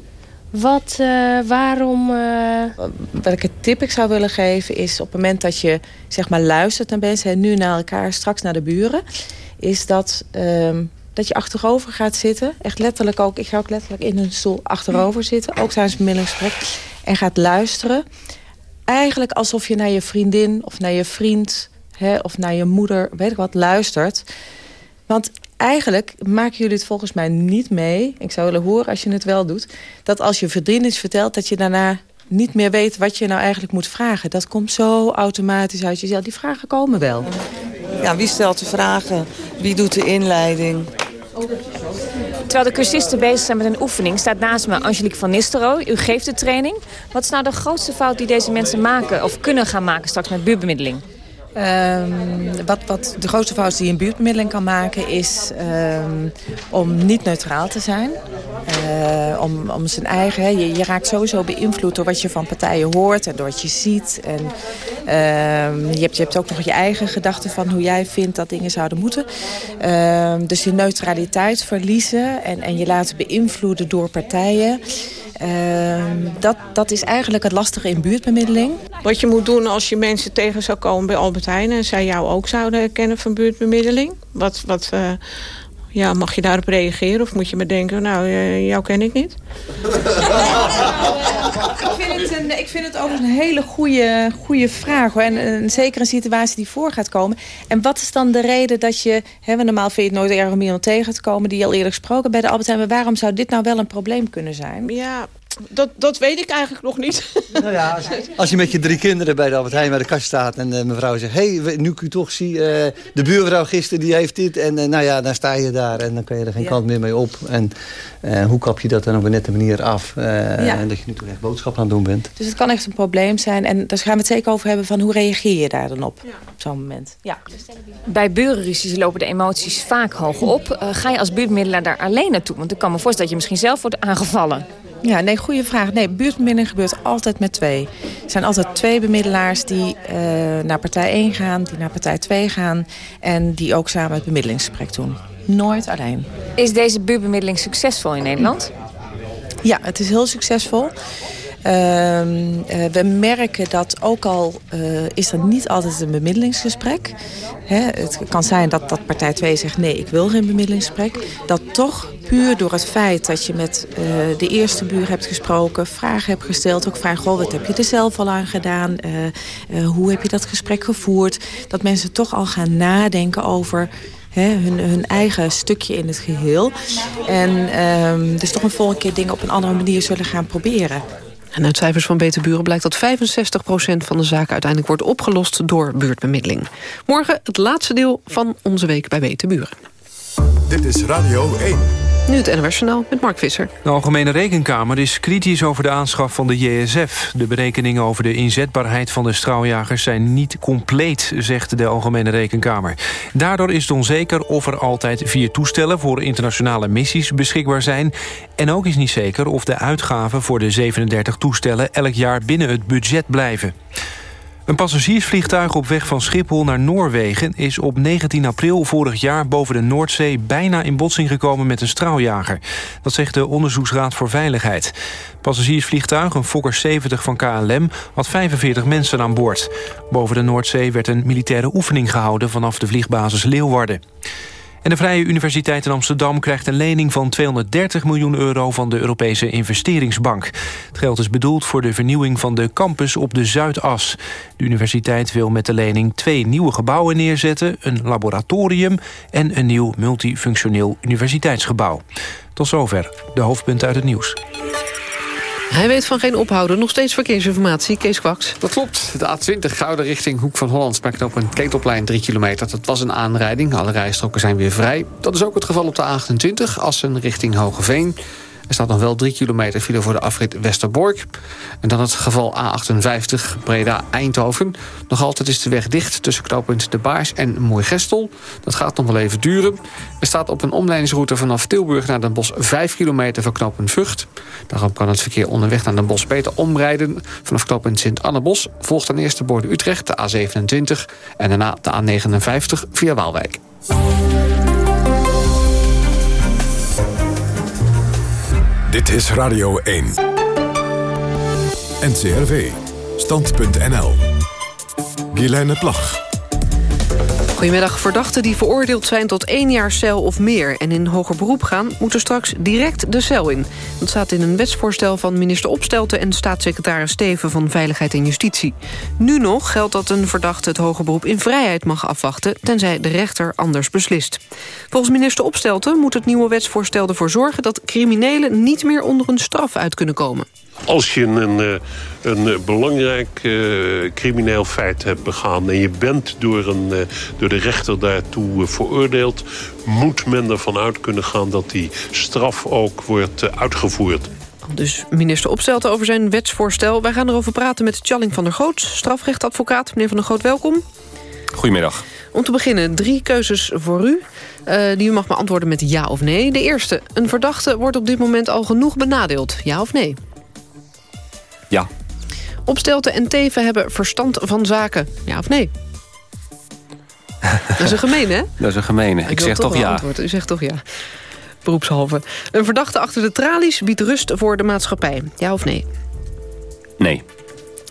Wat, uh, waarom... Uh... Wat ik een tip ik zou willen geven is op het moment dat je zeg maar luistert naar mensen... nu naar elkaar, straks naar de buren... is dat... Uh, dat je achterover gaat zitten. Echt letterlijk ook. Ik ga ook letterlijk in een stoel achterover zitten. Ook tijdens bemiddelingsgesprek. En gaat luisteren. Eigenlijk alsof je naar je vriendin of naar je vriend... Hè, of naar je moeder, weet ik wat, luistert. Want eigenlijk maken jullie het volgens mij niet mee. Ik zou willen horen als je het wel doet. Dat als je vriendin iets vertelt, dat je daarna niet meer weet wat je nou eigenlijk moet vragen. Dat komt zo automatisch uit jezelf. Die vragen komen wel. Ja, wie stelt de vragen? Wie doet de inleiding? Terwijl de cursisten bezig zijn met een oefening... staat naast me Angelique van Nistelrooy. U geeft de training. Wat is nou de grootste fout die deze mensen maken... of kunnen gaan maken straks met buurbemiddeling? Um, wat, wat de grootste fout die een buurtbemiddeling kan maken... is um, om niet neutraal te zijn. Uh, om, om zijn eigen... Je, je, raakt sowieso beïnvloed door wat je van partijen hoort... en door wat je ziet. En, uh, je, hebt, je hebt ook nog je eigen gedachten van hoe jij vindt dat dingen zouden moeten. dus je neutraliteit verliezen en, en je laten beïnvloeden door partijen... Dat, dat is eigenlijk het lastige in buurtbemiddeling. Wat je moet doen als je mensen tegen zou komen bij Albert Heijn... en zij jou ook zouden herkennen van buurtbemiddeling. Wat, wat uh, ja, mag je daarop reageren of moet je me denken... nou, uh, jou ken ik niet? ik, vind het een, ik vind het overigens een hele goede, goede vraag. Hoor. En, en, zeker een situatie die voor gaat komen. En wat is dan de reden dat je... Hè, normaal vind je het nooit erg om iemand tegen te komen... die al eerder gesproken bij de Albert Heijn. Maar waarom zou dit nou wel een probleem kunnen zijn? Ja, dat, dat weet ik eigenlijk nog niet. Nou ja, als, als, je met je drie kinderen bij de Albert Heijn bij de kast staat... en uh, mevrouw zegt, hé, hey, nu ik u toch zie... Uh, de buurvrouw gisteren die heeft dit. En uh, nou ja, dan sta je daar en dan kan je er geen ja. kant meer mee op. En hoe kap je dat dan op een nette manier af? Ja. En dat je nu toch echt boodschappen aan het doen bent. Dus het kan echt een probleem zijn. En daar gaan we het zeker over hebben van hoe reageer je daar dan op? Op zo'n moment. Ja. Bij burenruzies lopen de emoties vaak hoog op. ga je als buurtmiddelaar daar alleen naartoe? Want ik kan me voorstellen dat je misschien zelf wordt aangevallen. Ja, nee, goede vraag. Nee, buurtbemiddeling gebeurt altijd met twee. Er zijn altijd twee bemiddelaars die uh, naar partij 1 gaan, die naar partij 2 gaan... en die ook samen het bemiddelingsgesprek doen. Nooit alleen. Is deze buurtbemiddeling succesvol in Nederland? Ja, het is heel succesvol. Uh, uh, we merken dat ook al uh, is er niet altijd een bemiddelingsgesprek. Hè, het kan zijn dat, dat partij 2 zegt nee, ik wil geen bemiddelingsgesprek. Dat toch puur door het feit dat je met de eerste buur hebt gesproken... vragen hebt gesteld, ook vragen, goh, wat heb je er zelf al aan gedaan? hoe heb je dat gesprek gevoerd? Dat mensen toch al gaan nadenken over... hun, hun, eigen stukje in het geheel. En um, dus toch een volgende keer dingen op een andere manier zullen gaan proberen. En uit cijfers van Beter Buren blijkt dat 65% van de zaken uiteindelijk wordt opgelost door buurtbemiddeling. Morgen het laatste deel van onze week bij Beter Buren. Dit is Radio 1. Nu het NOS met Mark Visser. De Algemene Rekenkamer is kritisch over de aanschaf van de JSF. De berekeningen over de inzetbaarheid van de straaljagers zijn niet compleet, zegt de Algemene Rekenkamer. Daardoor is het onzeker of er altijd vier toestellen voor internationale missies beschikbaar zijn. En ook is niet zeker of de uitgaven voor de 37 toestellen elk jaar binnen het budget blijven. Een passagiersvliegtuig op weg van Schiphol naar Noorwegen... is op 19 april vorig jaar boven de Noordzee... bijna in botsing gekomen met een straaljager. Dat zegt de Onderzoeksraad voor Veiligheid. Passagiersvliegtuig, een Fokker 70 van KLM... had 45 mensen aan boord. Boven de Noordzee werd een militaire oefening gehouden... vanaf de vliegbasis Leeuwarden. En de Vrije Universiteit in Amsterdam krijgt een lening van 230 miljoen euro van de Europese Investeringsbank. Het geld is bedoeld voor de vernieuwing van de campus op de Zuidas. De universiteit wil met de lening twee nieuwe gebouwen neerzetten, een laboratorium en een nieuw multifunctioneel universiteitsgebouw. Tot zover de hoofdpunten uit het nieuws. Hij weet van geen ophouden. Nog steeds verkeersinformatie. Kees Kwaks. Dat klopt. De A20 Gouden richting Hoek van Holland... smaakt op een ketelplein 3 kilometer. Dat was een aanrijding. Alle rijstroken zijn weer vrij. Dat is ook het geval op de A28. Assen richting Hogeveen. Er staat nog wel 3 kilometer file voor de afrit Westerbork. En dan het geval A58 Breda-Eindhoven. Nog altijd is de weg dicht tussen knooppunt De Baars en Moergestel. Dat gaat nog wel even duren. Er staat op een omleidingsroute vanaf Tilburg naar Den Bosch 5 kilometer van knooppunt Vught. Daarom kan het verkeer onderweg naar Den Bosch beter omrijden. Vanaf knooppunt Sint-Annebos volgt dan eerst de borden Utrecht, de A27... en daarna de A59 via Waalwijk. Dit is Radio 1. NCRV. Stand.nl. Guilaine Plag. Goedemiddag. Verdachten die veroordeeld zijn tot één jaar cel of meer... en in hoger beroep gaan, moeten straks direct de cel in. Dat staat in een wetsvoorstel van minister Opstelten... en staatssecretaris Steven van Veiligheid en Justitie. Nu nog geldt dat een verdachte het hoger beroep in vrijheid mag afwachten... tenzij de rechter anders beslist. Volgens minister Opstelten moet het nieuwe wetsvoorstel ervoor zorgen... dat criminelen niet meer onder een straf uit kunnen komen. Als je een, eh, een eh, belangrijk uh, crimineel feit hebt begaan... en je bent door, een, uh, door de rechter daartoe veroordeeld... moet men ervan uit kunnen gaan dat die straf ook wordt uitgevoerd. Dus minister Opstelt over zijn wetsvoorstel. Wij gaan erover praten met Challing van der Goot, strafrechtadvocaat. Meneer van der Goot, welkom. Goedemiddag. Om te beginnen, drie keuzes voor u. Uh, die u mag beantwoorden met ja of nee. De eerste, een verdachte wordt op dit moment al genoeg benadeeld. Ja of nee? Ja. Opstelten en Teven hebben verstand van zaken. Ja of nee? Dat is een gemeen, hè? Dat is een gemene. Ik, Ik zeg toch, ja. Antwoord. U zegt toch ja. Beroepshalve. Een verdachte achter de tralies biedt rust voor de maatschappij. Ja of nee? Nee.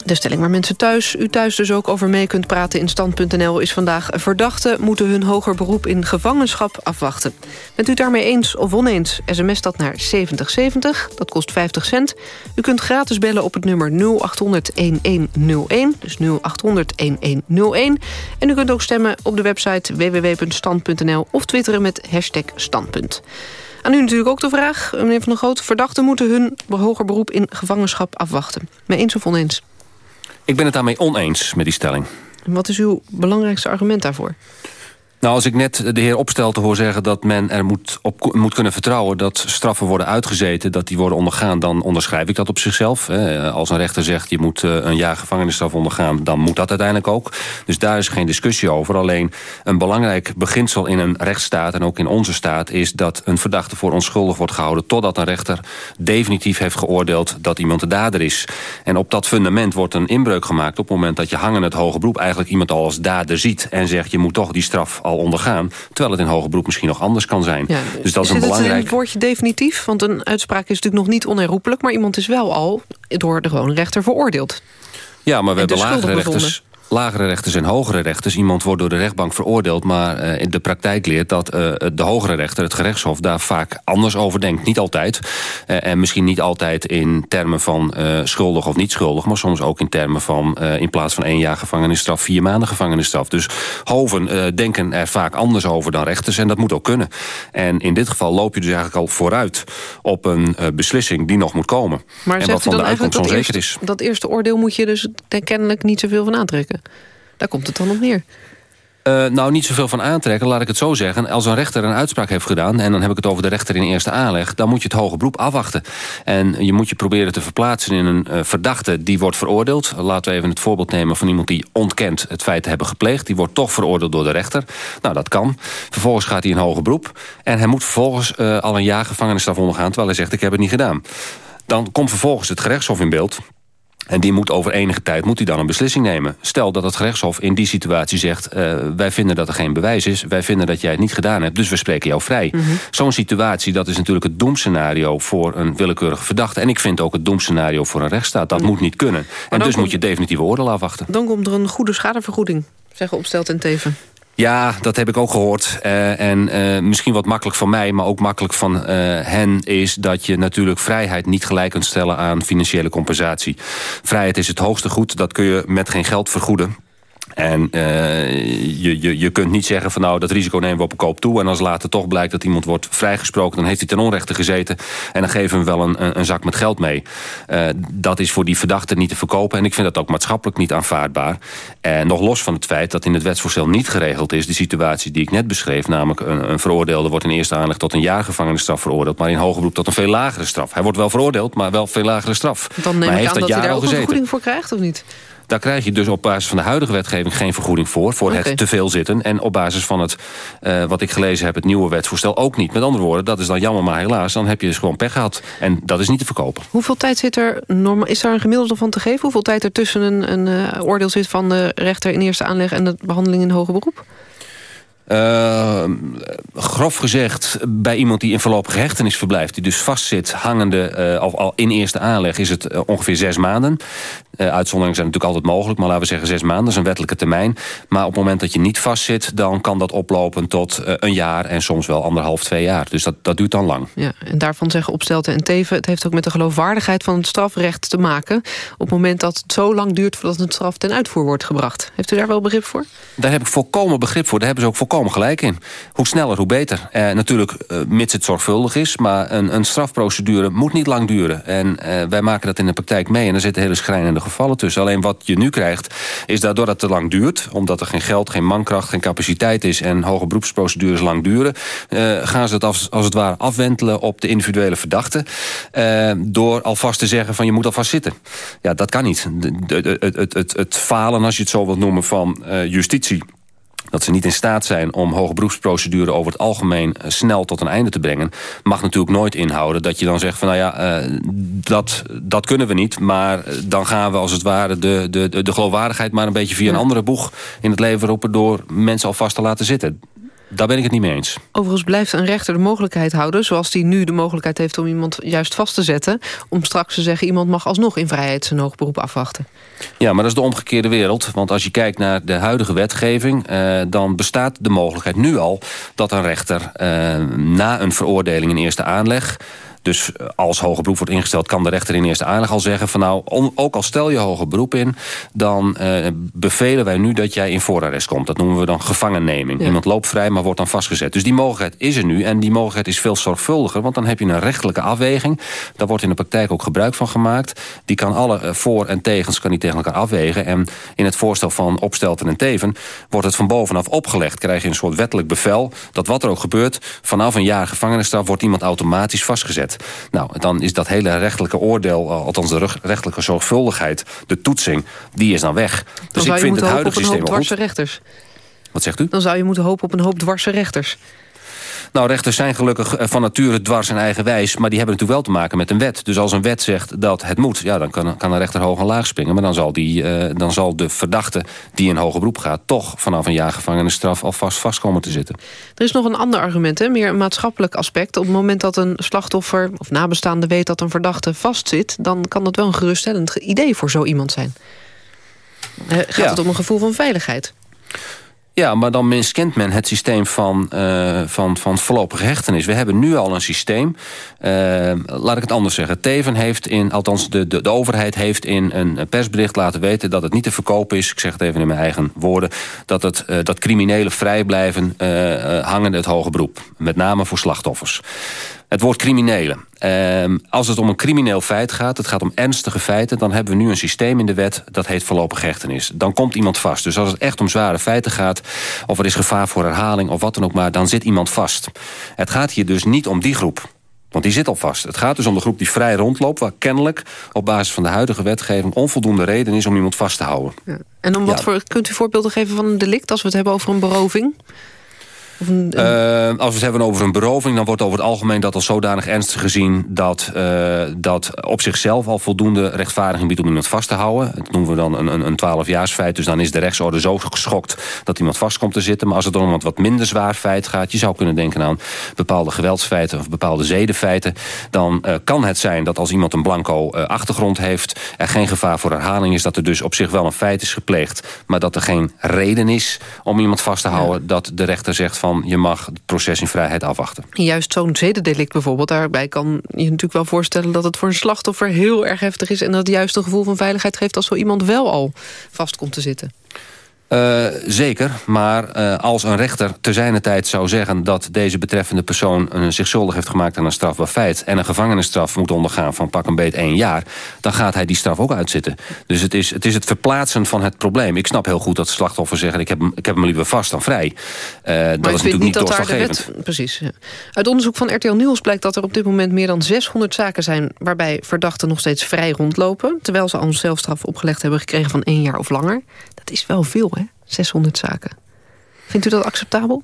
De stelling waar mensen thuis, u thuis dus ook over mee kunt praten in stand.nl... is vandaag verdachten moeten hun hoger beroep in gevangenschap afwachten. Bent u daarmee eens of oneens, sms dat naar 7070, dat kost 50 cent. U kunt gratis bellen op het nummer 0800-1101, dus 0800-1101. En u kunt ook stemmen op de website www.stand.nl... of twitteren met hashtag standpunt. Aan u natuurlijk ook de vraag, meneer Van der Groot... verdachten moeten hun hoger beroep in gevangenschap afwachten. Mee eens of oneens? Ik ben het daarmee oneens met die stelling. Wat is uw belangrijkste argument daarvoor? Nou, als ik net de heer Opstelten hoor zeggen dat men er moet, op moet kunnen vertrouwen... dat straffen worden uitgezeten, dat die worden ondergaan... dan onderschrijf ik dat op zichzelf. Als een rechter zegt je moet eh, een jaar gevangenisstraf ondergaan... dan moet dat uiteindelijk ook. Dus daar is geen discussie over. Alleen een belangrijk beginsel in een rechtsstaat... en ook in onze staat is dat een verdachte voor onschuldig wordt gehouden... totdat een rechter definitief heeft geoordeeld dat iemand de dader is. En op dat fundament wordt een inbreuk gemaakt... op het moment dat je hangen het hoge beroep eigenlijk iemand al als dader ziet... en zegt je moet toch die straf al ondergaan. Terwijl het in hoger beroep misschien nog anders kan zijn. dus dat is een belangrijk... het woordje definitief? Want een uitspraak is natuurlijk nog niet onherroepelijk... maar iemand is wel al door de gewone rechter veroordeeld. Ja, maar we hebben lagere rechters lagere rechters en hogere rechters. Iemand wordt door de rechtbank veroordeeld... maar uh, in de praktijk leert dat uh, de hogere rechter, het gerechtshof... daar vaak anders over denkt. Niet altijd. Uh, en misschien niet altijd in termen van schuldig of niet schuldig... maar soms ook in termen van in plaats van één jaar gevangenisstraf... vier maanden gevangenisstraf. Dus hoven denken er vaak anders over dan rechters. En dat moet ook kunnen. En in dit geval loop je dus eigenlijk al vooruit... op een beslissing die nog moet komen. Maar en wat van de uitkomst onzeker is. Dat eerste oordeel moet je dus kennelijk niet zoveel van aantrekken. Daar komt het dan op neer. Uh, nou, niet zoveel van aantrekken, laat ik het zo zeggen. Als een rechter een uitspraak heeft gedaan... en dan heb ik het over de rechter in eerste aanleg... dan moet je het hoge beroep afwachten. En je moet je proberen te verplaatsen in een uh, verdachte... die wordt veroordeeld. Laten we even het voorbeeld nemen van iemand die ontkent... het feit te hebben gepleegd. Die wordt toch veroordeeld door de rechter. Nou, dat kan. Vervolgens gaat hij in hoge beroep. En hij moet vervolgens uh, al een jaar gevangenisstraf ondergaan... terwijl hij zegt, ik heb het niet gedaan. Dan komt vervolgens het gerechtshof in beeld... En die moet over enige tijd moet hij dan een beslissing nemen. Stel dat het gerechtshof in die situatie zegt... Uh, wij vinden dat er geen bewijs is, wij vinden dat jij het niet gedaan hebt... dus we spreken jou vrij. Mhm. Zo'n situatie, dat is natuurlijk het doemscenario... voor een willekeurige verdachte. En ik vind ook het doemscenario voor een rechtsstaat. Dat moet niet kunnen. En dus moet je definitieve oordeel afwachten. Dan komt er een goede schadevergoeding, zeggen Opstelt en Teven. Ja, dat heb ik ook gehoord. Uh, en uh, misschien wat makkelijk van mij, maar ook makkelijk van uh, hen... is dat je natuurlijk vrijheid niet gelijk kunt stellen aan financiële compensatie. Vrijheid is het hoogste goed, dat kun je met geen geld vergoeden. En uh, je, je, je kunt niet zeggen van nou dat risico nemen we op een koop toe. En als later toch blijkt dat iemand wordt vrijgesproken... dan heeft hij ten onrechte gezeten. En dan geven we hem wel een, een zak met geld mee. Uh, dat is voor die verdachte niet te verkopen. En ik vind dat ook maatschappelijk niet aanvaardbaar. En nog los van het feit dat in het wetsvoorstel niet geregeld is... de situatie die ik net beschreef. Namelijk een, een veroordeelde wordt in eerste aanleg tot een jaar gevangenisstraf veroordeeld. Maar in hoger beroep tot een veel lagere straf. Hij wordt wel veroordeeld, maar wel veel lagere straf. Dan neem maar hij ik heeft aan dat, dat hij daar al ook een vergoeding voor krijgt, of niet? Daar krijg je dus op basis van de huidige wetgeving geen vergoeding voor. Voor het te veel zitten. En op basis van het, uh, wat ik gelezen heb, het nieuwe wetsvoorstel ook niet. Met andere woorden, dat is dan jammer, maar helaas. Dan heb je dus gewoon pech gehad. En dat is niet te verkopen. Hoeveel tijd zit er, normaal, is daar een gemiddelde van te geven? Hoeveel tijd er tussen een, een uh, oordeel zit van de rechter in eerste aanleg... en de behandeling in hoger beroep? Uh, grof gezegd, bij iemand die in voorlopige hechtenis verblijft... die dus vastzit, hangende, uh, al, al in eerste aanleg... is het uh, ongeveer zes maanden. Uitzonderingen zijn natuurlijk altijd mogelijk... maar laten we zeggen zes maanden, is een wettelijke termijn. Maar op het moment dat je niet vastzit... dan kan dat oplopen tot een jaar en soms wel anderhalf, twee jaar. Dus dat, dat duurt dan lang. Ja, en daarvan zeggen Opstelten en Teven... het heeft ook met de geloofwaardigheid van het strafrecht te maken... op het moment dat het zo lang duurt... voordat een straf ten uitvoer wordt gebracht. Heeft u daar wel begrip voor? Daar heb ik volkomen begrip voor. Daar hebben ze ook volkomen gelijk in. Hoe sneller, hoe beter. Eh, natuurlijk, mits het zorgvuldig is... maar een, een strafprocedure moet niet lang duren. En wij maken dat in de praktijk mee... en er zitten hele schrijnende gevallen tussen. Alleen wat je nu krijgt, is daardoor dat het te lang duurt... omdat er geen geld, geen mankracht, geen capaciteit is... en hoge beroepsprocedures lang duren... Uh, gaan ze het als, als het ware afwentelen op de individuele verdachte... door alvast te zeggen van je moet alvast zitten. Ja, dat kan niet. Het, het, het, het, het falen, als je het zo wilt noemen, van justitie dat ze niet in staat zijn om hoge beroepsprocedure over het algemeen uh, snel tot een einde te brengen, mag natuurlijk nooit inhouden dat je dan zegt van nou ja, uh, dat, dat kunnen we niet, maar dan gaan we als het ware de, de, de, geloofwaardigheid maar een beetje via een andere boeg in het leven roepen door mensen alvast te laten zitten. Daar ben ik het niet mee eens. Overigens blijft een rechter de mogelijkheid houden... zoals die nu de mogelijkheid heeft om iemand juist vast te zetten... om straks te zeggen iemand mag alsnog in vrijheid zijn hoogberoep afwachten. Ja, maar dat is de omgekeerde wereld. Want als je kijkt naar de huidige wetgeving... Eh, dan bestaat de mogelijkheid nu al dat een rechter eh, na een veroordeling in eerste aanleg dus eh, als hoger beroep wordt ingesteld... kan de rechter in eerste aanleg al zeggen van nou... ook al stel je hoger beroep in... dan uh, bevelen wij nu dat jij in voorarrest komt. Dat noemen we dan gevangenneming. Iemand loopt vrij, maar wordt dan vastgezet. Dus die mogelijkheid is er nu. En die mogelijkheid is veel zorgvuldiger. Want dan heb je een rechtelijke afweging. Daar wordt in de praktijk ook gebruik van gemaakt. Die kan alle uh, voor- en tegens kan die tegen elkaar afwegen. En in het voorstel van Opstelten en Teven... wordt het van bovenaf opgelegd. Krijg je een soort wettelijk bevel... dat wat er ook gebeurt... vanaf een jaar gevangenisstraf wordt iemand automatisch vastgezet. Nou, dan is dat hele rechtelijke oordeel, eh, althans de rechtelijke zorgvuldigheid, de toetsing, die is dan weg. dus ik vind het huidige systeem goed. rechters. Wat zegt u? Dan zou je moeten hopen op een hoop dwarse rechters. Nou, rechters zijn gelukkig eh, van nature dwars en eigenwijs... maar die hebben natuurlijk wel te maken met een wet. Dus als een wet zegt dat het moet... ja, dan kan, kan een rechter hoog en laag springen. Maar dan zal, die, uh, dan zal de verdachte die in hoger beroep gaat... toch vanaf een jaar gevangenisstraf alvast vast komen te zitten. Er is nog een ander argument, hè? meer een maatschappelijk aspect. Op het moment dat een slachtoffer of nabestaande weet... dat een verdachte vastzit... dan kan dat wel een geruststellend idee voor zo iemand zijn. Uh, gaat ja. het om een gevoel van veiligheid? Ja, maar dan miskent men het systeem van, uh, van, van voorlopige hechtenis. We hebben nu al een systeem. Uh, laat ik het anders zeggen. Teven heeft in, althans de, de, overheid heeft in een persbericht laten weten... dat het niet te verkopen is, ik zeg het even in mijn eigen woorden... dat, het, uh, dat criminelen vrij blijven hangen het hoge beroep. Met name voor slachtoffers. Het woord criminelen. Uh, als het om een crimineel feit gaat, het gaat om ernstige feiten... dan hebben we nu een systeem in de wet, dat heet voorlopig hechtenis. Dan komt iemand vast. Dus als het echt om zware feiten gaat... of er is gevaar voor herhaling of wat dan ook maar... dan zit iemand vast. Het gaat hier dus niet om die groep. Want die zit al vast. Het gaat dus om de groep die vrij rondloopt... waar kennelijk op basis van de huidige wetgeving... onvoldoende reden is om iemand vast te houden. Ja. En om wat voor, kunt u voorbeelden geven van een delict... als we het hebben over een beroving? Een, Uh, als we het hebben over een beroving... dan wordt over het algemeen dat als zodanig ernstig gezien... dat, uh, dat op zichzelf al voldoende rechtvaardiging biedt om iemand vast te houden. Dat noemen we dan een, een, 12-jaarsfeit. Dus dan is de rechtsorde zo geschokt dat iemand vast komt te zitten. Maar als het om een wat minder zwaar feit gaat... je zou kunnen denken aan bepaalde geweldsfeiten of bepaalde zedenfeiten... dan uh, kan het zijn dat als iemand een blanco achtergrond heeft... er geen gevaar voor herhaling is, dat er dus op zich wel een feit is gepleegd... maar dat er geen reden is om iemand vast te houden... Ja. dat de rechter zegt van je mag het proces in vrijheid afwachten. Juist zo'n zedendelict bijvoorbeeld, daarbij kan je natuurlijk wel voorstellen... dat het voor een slachtoffer heel erg heftig is... en dat het juist een gevoel van veiligheid geeft als zo iemand wel al vast komt te zitten. Uh, zeker, maar uh, als een rechter te zijner tijd zou zeggen... dat deze betreffende persoon uh, zich schuldig heeft gemaakt aan een strafbaar feit... en een gevangenisstraf moet ondergaan van pak een beet één jaar... dan gaat hij die straf ook uitzitten. Dus het is, het is het verplaatsen van het probleem. Ik snap heel goed dat slachtoffers zeggen... ik heb, ik heb hem liever vast dan vrij. maar dat is natuurlijk niet doorslaggevend. Wet, precies. Ja. Uit onderzoek van RTL Nieuws blijkt dat er op dit moment... meer dan 600 zaken zijn waarbij verdachten nog steeds vrij rondlopen... terwijl ze al een zelfstraf opgelegd hebben gekregen van één jaar of langer. Dat is wel veel, hè? 600 zaken. Vindt u dat acceptabel?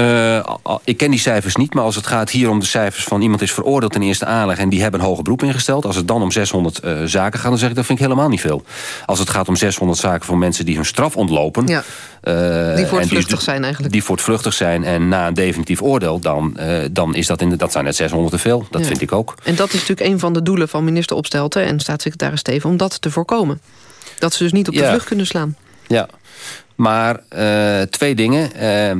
Uh, ik ken die cijfers niet, maar als het gaat hier om de cijfers van iemand is veroordeeld in eerste aanleg en die hebben een hoger beroep ingesteld. Als het dan om 600 uh, zaken gaat, dan zeg ik dat vind ik helemaal niet veel. Als het gaat om 600 zaken voor mensen die hun straf ontlopen. Ja. Uh, die voortvluchtig die, zijn eigenlijk. Die voortvluchtig zijn en na een definitief oordeel, dan, dan is dat, in de, dat zijn net 600 te veel. Dat ja. vind ik ook. En dat is natuurlijk een van de doelen van minister Opstelten en staatssecretaris Steven om dat te voorkomen. Dat ze dus niet op de ja. vlucht kunnen slaan. Ja, maar uh, twee dingen. Uh,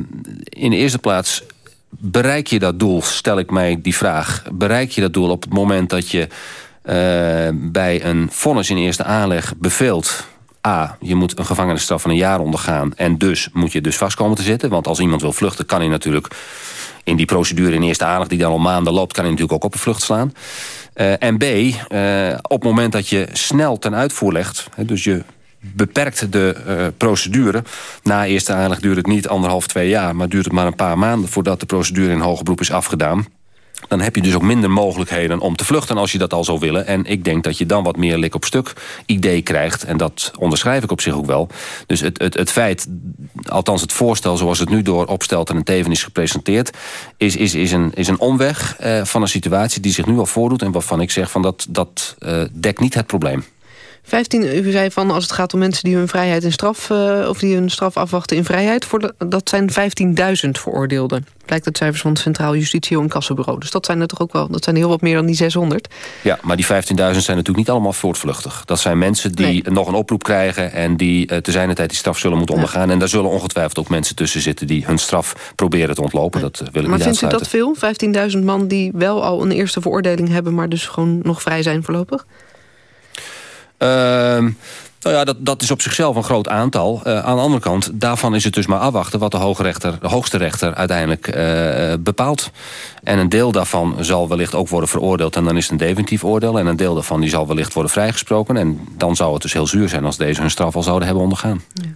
in de eerste plaats, bereik je dat doel, stel ik mij die vraag. Bereik je dat doel op het moment dat je uh, bij een vonnis in eerste aanleg beveelt... A, je moet een gevangenisstraf van een jaar ondergaan... en dus moet je dus vast komen te zitten. Want als iemand wil vluchten, kan hij natuurlijk... in die procedure in eerste aanleg die dan al maanden loopt... kan hij natuurlijk ook op een vlucht slaan. En B, op het moment dat je snel ten uitvoer legt... dus je beperkt de uh, procedure. Na eerste aanleg duurt het niet anderhalf, twee jaar... maar duurt het maar een paar maanden voordat de procedure in hoger beroep is afgedaan dan heb je dus ook minder mogelijkheden om te vluchten als je dat al zou willen. En ik denk dat je dan wat meer lik op stuk idee krijgt. En dat onderschrijf ik op zich ook wel. Dus het, het, het feit, althans het voorstel zoals het nu door Opstelten en Teven is gepresenteerd... is, is, is, een, is een omweg uh, van een situatie die zich nu al voordoet... en waarvan ik zeg van dat, dat uh, dekt niet het probleem. 15, u zei van als het gaat om mensen die hun vrijheid in straf... Uh, of die hun straf afwachten in vrijheid... Voor de, dat zijn 15.000 veroordeelden. Blijkt uit cijfers van het Centraal Justitie- en Kassenbureau. Dus dat zijn er toch ook wel, dat zijn heel wat meer dan die 600. Ja, maar die 15.000 zijn natuurlijk niet allemaal voortvluchtig. Dat zijn mensen die nee. nog een oproep krijgen... en die uh, te zijner tijd die straf zullen moeten ondergaan. En daar zullen ongetwijfeld ook mensen tussen zitten... die hun straf proberen te ontlopen. Dat uh, wil ik maar niet vindt u dat veel? 15.000 man die wel al een eerste veroordeling hebben... maar dus gewoon nog vrij zijn voorlopig? Uh, nou ja, dat, dat is op zichzelf een groot aantal. Uh, aan de andere kant, daarvan is het dus maar afwachten... wat de, hoge rechter, de hoogste rechter uiteindelijk uh, bepaalt. En een deel daarvan zal wellicht ook worden veroordeeld... en dan is het een definitief oordeel. En een deel daarvan die zal wellicht worden vrijgesproken. En dan zou het dus heel zuur zijn als deze hun straf al zouden hebben ondergaan. Ja.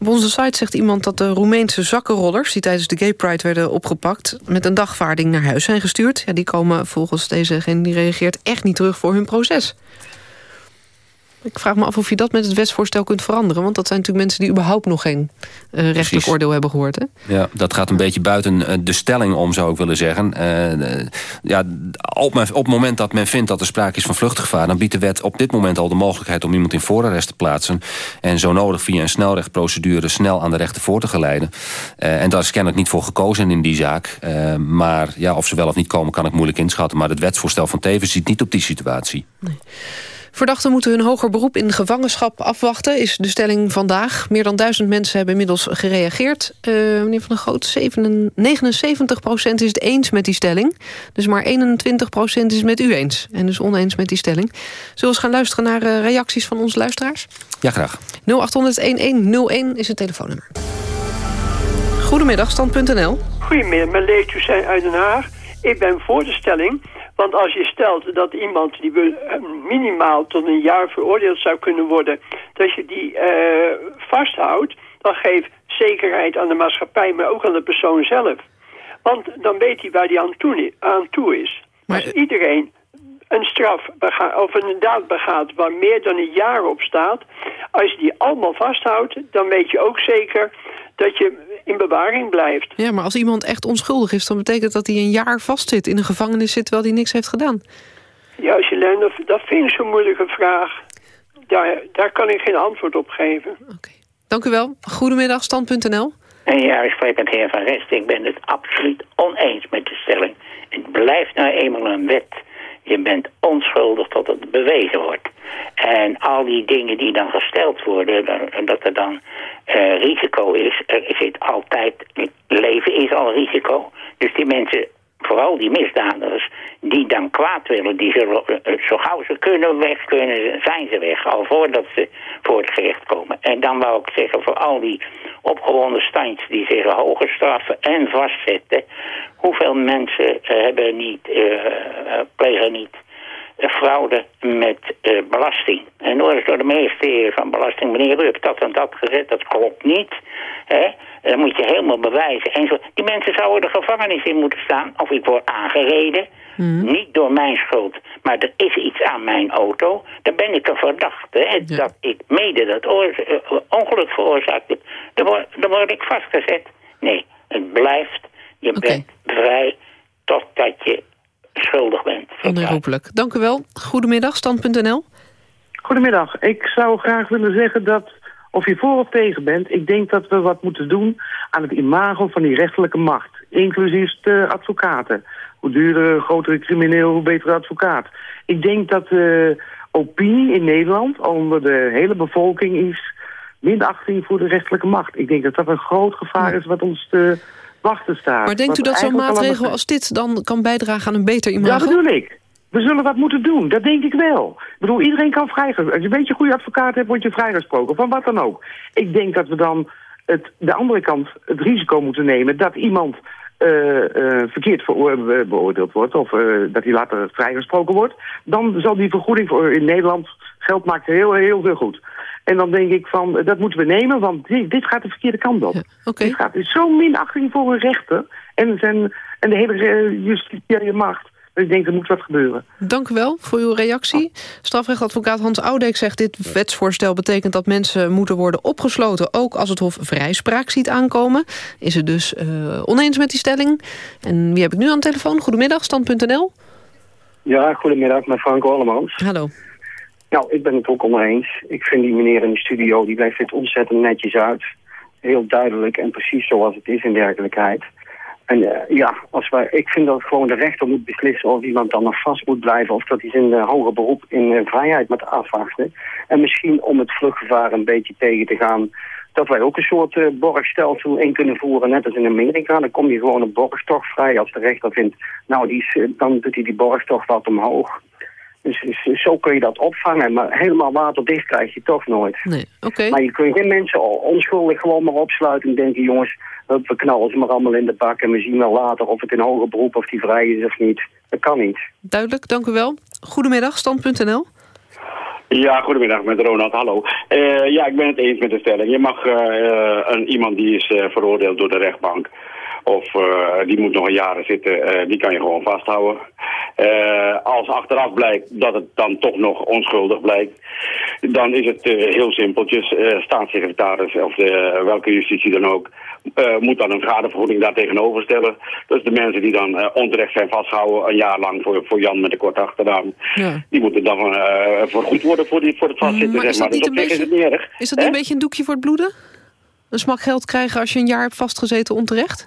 Op onze site zegt iemand dat de Roemeense zakkenrollers... die tijdens de Gay Pride werden opgepakt... met een dagvaarding naar huis zijn gestuurd. Ja, die komen volgens dezegene die reageert echt niet terug voor hun proces. Ik vraag me af of je dat met het wetsvoorstel kunt veranderen. Want dat zijn natuurlijk mensen die überhaupt nog geen uh, rechtelijk Precies. oordeel hebben gehoord. Hè? Ja, dat gaat een beetje buiten uh, de stelling om, zou ik willen zeggen. Uh, ja, op, op het moment dat men vindt dat er sprake is van vluchtgevaar... dan biedt de wet op dit moment al de mogelijkheid om iemand in voorarrest te plaatsen. En zo nodig via een snelrechtprocedure snel aan de rechter voor te geleiden. en daar is kennelijk niet voor gekozen in die zaak. maar ja, of ze wel of niet komen kan ik moeilijk inschatten. Maar het wetsvoorstel van Tevens ziet niet op die situatie. Nee. Verdachten moeten hun hoger beroep in gevangenschap afwachten... is de stelling vandaag. Meer dan duizend mensen hebben inmiddels gereageerd. Uh, meneer Van der Groot, 79 procent is het eens met die stelling. Dus maar 21 procent is het met u eens. En dus oneens met die stelling. Zullen we eens gaan luisteren naar uh, reacties van onze luisteraars? Ja, graag. 0800-1101 is het telefoonnummer. Goedemiddag, stand.nl. Goedemiddag, mijn leed zijn uit Den Haag. Ik ben voor de stelling... Want als je stelt dat iemand die minimaal tot een jaar veroordeeld zou kunnen worden... dat je die uh, vasthoudt, dan geeft zekerheid aan de maatschappij... maar ook aan de persoon zelf. Want dan weet hij waar hij aan toe, aan toe is. Maar als iedereen een straf begaat, of een daad begaat waar meer dan een jaar op staat... als je die allemaal vasthoudt, dan weet je ook zeker dat je in bewaring blijft. Ja, maar als iemand echt onschuldig is... dan betekent dat hij een jaar vastzit in een gevangenis zit... terwijl hij niks heeft gedaan. Ja, Jelene, dat, dat vind ik zo'n moeilijke vraag. Daar, daar kan ik geen antwoord op geven. Oké. Okay. Dank u wel. Goedemiddag, stand.nl. Ja, ik spreek met de heer Van Rest. Ik ben het absoluut oneens met de stelling. Het blijft nou eenmaal een wet. Je bent onschuldig tot het bewezen wordt. En al die dingen die dan gesteld worden, dat er dan uh, risico is. Er zit altijd, leven is al risico. Dus die mensen, vooral die misdadigers, die dan kwaad willen, die zullen uh, zo gauw ze kunnen weg kunnen, zijn ze weg. Al voordat ze voor het gerecht komen. En dan wou ik zeggen, voor al die opgewonden stands die zich hoger straffen en vastzetten. Hoeveel mensen uh, hebben niet, plegen niet fraude met uh, belasting. En is door de ministerie van Belasting, meneer, u hebt dat en dat gezet, dat klopt niet. Hè? Dan moet je helemaal bewijzen. En zo. Die mensen zouden de gevangenis in moeten staan, of ik word aangereden. Mm. Niet door mijn schuld, maar er is iets aan mijn auto. Dan ben ik een verdachte, hè, ja. dat ik mede dat ongeluk veroorzaakt heb. Dan word, dan word ik vastgezet. Nee, het blijft, je okay. bent vrij totdat je schuldig bent. Onherroepelijk. Dank u wel. Goedemiddag, stand.nl. Goedemiddag. Ik zou graag willen zeggen dat, of je voor of tegen bent... ik denk dat we wat moeten doen aan het imago van die rechterlijke macht. Inclusief de advocaten. Hoe duurder, grotere crimineel, hoe betere advocaat. Ik denk dat de opinie in Nederland onder de hele bevolking is... minachting voor de rechterlijke macht. Ik denk dat dat een groot gevaar is wat ons te wachten staat. Maar denkt u dat zo'n maatregel als dit dan kan bijdragen aan een beter imago? Ja, dat bedoel ik. We zullen wat moeten doen, dat denk ik wel. Ik bedoel, iedereen kan vrijgesproken. Als je een beetje een goede advocaat hebt, word je vrijgesproken. Van wat dan ook. Ik denk dat we dan het, de andere kant het risico moeten nemen... dat iemand uh, uh, verkeerd beoordeeld wordt... of uh, dat hij later vrijgesproken wordt... dan zal die vergoeding voor in Nederland... geld maakt heel, heel veel goed. En dan denk ik van, dat moeten we nemen, want dit, dit gaat de verkeerde kant op. Ja, okay. Dit gaat is zo'n minachting voor een rechter en, zijn, en de hele justitiële macht. Dus ik denk, er moet wat gebeuren. Dank u wel voor uw reactie. Strafrechtadvocaat Hans Oudek zegt... dit wetsvoorstel betekent dat mensen moeten worden opgesloten... ook als het Hof vrijspraak ziet aankomen. Is het dus uh, oneens met die stelling. En wie heb ik nu aan de telefoon? Goedemiddag, stand.nl. Ja, goedemiddag, met Frank Ollemans. Hallo. Nou, ik ben het ook oneens. Ik vind die meneer in de studio, die legt het ontzettend netjes uit. Heel duidelijk en precies zoals het is in werkelijkheid. En uh, ja, als wij, ik vind dat gewoon de rechter moet beslissen of iemand dan nog vast moet blijven... of dat hij zijn uh, hoger beroep in uh, vrijheid moet afwachten. En misschien om het vluchtgevaar een beetje tegen te gaan... dat wij ook een soort borgstelsel in kunnen voeren, net als in Amerika. Dan kom je gewoon een borgtocht vrij als de rechter vindt... nou, die dan doet hij die borgtocht wat omhoog. Dus, dus, zo kun je dat opvangen. Maar helemaal waterdicht krijg je toch nooit. Nee, oké. Maar je kunt geen mensen onschuldig gewoon maar opsluiten en denken... jongens, we knallen ze maar allemaal in de bak... en we zien wel later of het in hoger beroep of die vrij is of niet. Dat kan niet. Duidelijk, dank u wel. Goedemiddag, stand.nl. Ja, goedemiddag met Ronald, hallo. Uh, ja, ik ben het eens met de stelling. Je mag uh, een, iemand die is uh, veroordeeld door de rechtbank... Of uh, die moet nog een jaren zitten, uh, die kan je gewoon vasthouden. Uh, als achteraf blijkt dat het dan toch nog onschuldig blijkt, dan is het heel simpeltjes. staatssecretaris of de, welke justitie dan ook, moet dan een schadevergoeding daar tegenover stellen. Dus de mensen die dan onterecht zijn vastgehouden een jaar lang voor, voor Jan met de korte achternaam, ja. die moeten dan vergoed worden voor, die, voor het vastzitten. Maar is maar. dat Dus niet een is beetje- het niet erg. Is dat niet een beetje een doekje voor het bloeden? Een smak geld krijgen als je een jaar hebt vastgezeten onterecht?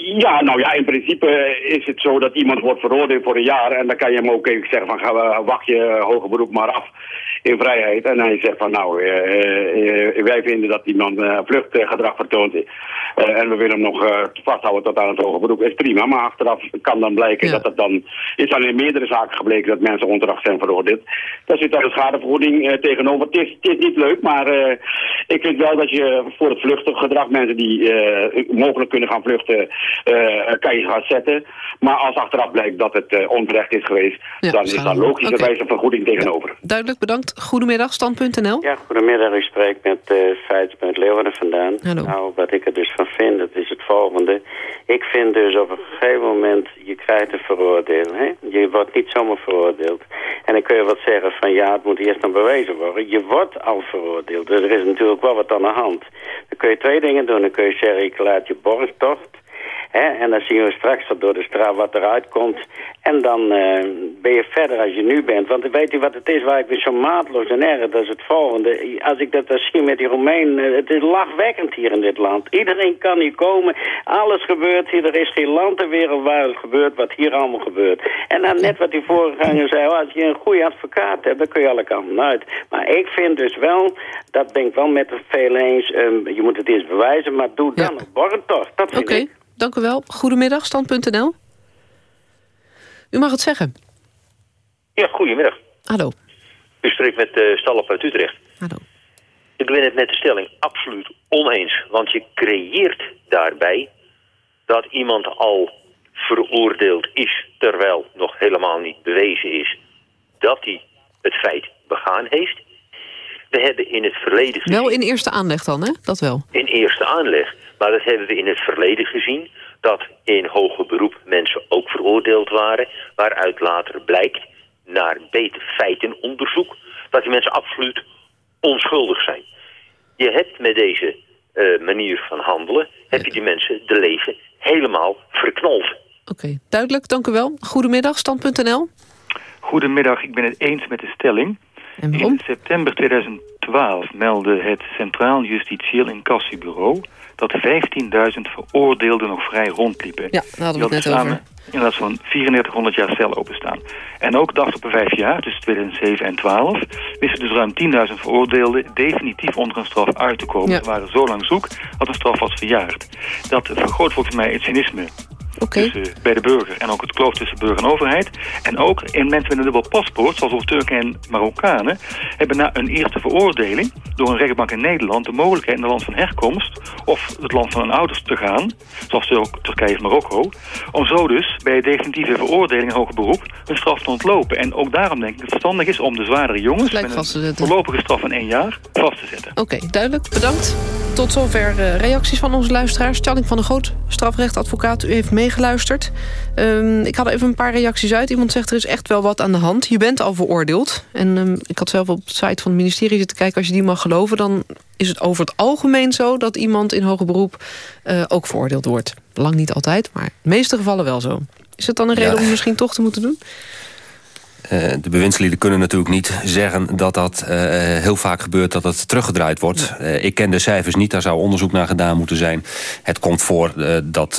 Ja, nou ja, in principe is het zo dat iemand wordt veroordeeld voor een jaar en dan kan je hem ook even zeggen van ga, wacht je hoger beroep maar af in vrijheid. En hij zegt van nou, eh, eh, wij vinden dat iemand uh, vluchtgedrag vertoont eh, en we willen hem nog eh, vasthouden tot aan het hoger beroep. Is prima, maar achteraf kan dan blijken dat het dan, is dan in meerdere zaken gebleken dat mensen onterecht zijn veroordeeld. Daar zit dan een schadevergoeding eh, tegenover. Het is, het is niet leuk, maar eh, ik vind wel dat je voor het vluchtgedrag mensen die eh, mogelijk kunnen gaan vluchten, eh, kan je gaan zetten. Maar als achteraf blijkt dat het eh, onterecht is geweest, Ja, dan is daar logischerwijs een vergoeding tegenover. Duidelijk, bedankt. Goedemiddag, stand.nl. Ja, goedemiddag. Ik spreek met uh, Feits uit Leeuwarden vandaan. Hallo. Nou, wat ik er dus van vind, dat is het volgende. Ik vind dus op een gegeven moment, je krijgt een veroordeling. Hè? Je wordt niet zomaar veroordeeld. En dan kun je wat zeggen van, ja, het moet eerst nog bewezen worden. Je wordt al veroordeeld. Dus er is natuurlijk wel wat aan de hand. Dan kun je twee dingen doen. Dan kun je zeggen, ik laat je borgtocht. Hè? En dan zien we straks dat door de straat wat eruit komt. En dan eh, ben je verder als je nu bent. Want weet u wat het is waar ik me zo maatloos en erg, dat is het volgende. Als ik dat dan zie met die Romein, eh, het is lachwekkend hier in dit land. Iedereen kan hier komen, alles gebeurt hier. Er is geen land ter wereld waar het gebeurt wat hier allemaal gebeurt. En dan net wat die voorganger zei, oh, als je een goede advocaat hebt, dan kun je alle kanten uit. Maar ik vind dus wel, dat ben ik wel met de velen eens, ehm, je moet het eerst bewijzen, maar doe dan een borreltocht. Dat vind Oké, ik. Dank u wel. Goedemiddag, stand.nl. U mag het zeggen. Ja, goedemiddag. Hallo. U spreekt met uh, Stalop uit Utrecht. Hallo. Ik ben het met de stelling absoluut oneens. Want je creëert daarbij dat iemand al veroordeeld is... terwijl nog helemaal niet bewezen is dat hij het feit begaan heeft. We hebben in het verleden. Wel in eerste aanleg dan, hè? Dat wel. in eerste aanleg. Maar dat hebben we in het verleden gezien. Dat in hoger beroep mensen ook veroordeeld waren. Waaruit later blijkt, naar beter feitenonderzoek, dat die mensen absoluut onschuldig zijn. Je hebt met deze eh, manier van handelen, heb je die mensen de leven helemaal verknold. Oké, duidelijk, dank u wel. Goedemiddag, stand.nl. Goedemiddag, ik ben het eens met de stelling. In september 2012 meldde het Centraal Justitieel Incassobureau dat 15.000 veroordeelden nog vrij rondliepen. Ja, daar hadden we het net over. Inderdaad zo'n 3400 jaar cel openstaan. En ook de afgelopen vijf jaar, dus 2007 en 12, wisten dus ruim 10.000 veroordeelden definitief onder een straf uit te komen. Ja. Ze waren zo lang zoek dat een straf was verjaard. Dat vergroot volgens mij het cynisme tussen, bij de burger en ook het kloof tussen burger en overheid. En ook in mensen met een dubbel paspoort, zoals ook Turken en Marokkanen, hebben na een eerste veroordeling door een rechtbank in Nederland de mogelijkheid in het land van herkomst of het land van hun ouders te gaan, zoals Tur- Turkije of Marokko, om zo dus bij definitieve veroordeling in hoger beroep hun straf te ontlopen. En ook daarom denk ik dat het verstandig is om de zwaardere jongens met een voorlopige straf van één jaar vast te zetten. Oké, duidelijk. Bedankt. Tot zover eh, reacties van onze luisteraars. Tjalling van der Goot, strafrechtadvocaat. U heeft meegeluisterd. Ehm, ik had even een paar reacties uit. Iemand zegt er is echt wel wat aan de hand. Je bent al veroordeeld. En ehm, ik had zelf op de site van het ministerie zitten kijken. Als je die mag geloven, dan is het over het algemeen zo... dat iemand in hoger beroep eh, ook veroordeeld wordt. Lang niet altijd, maar in de meeste gevallen wel zo. Is het dan een reden Ja. om misschien toch te moeten doen? De bewindslieden kunnen natuurlijk niet zeggen dat dat heel vaak gebeurt... dat het teruggedraaid wordt. ik ken de cijfers niet, daar zou onderzoek naar gedaan moeten zijn. Het komt voor dat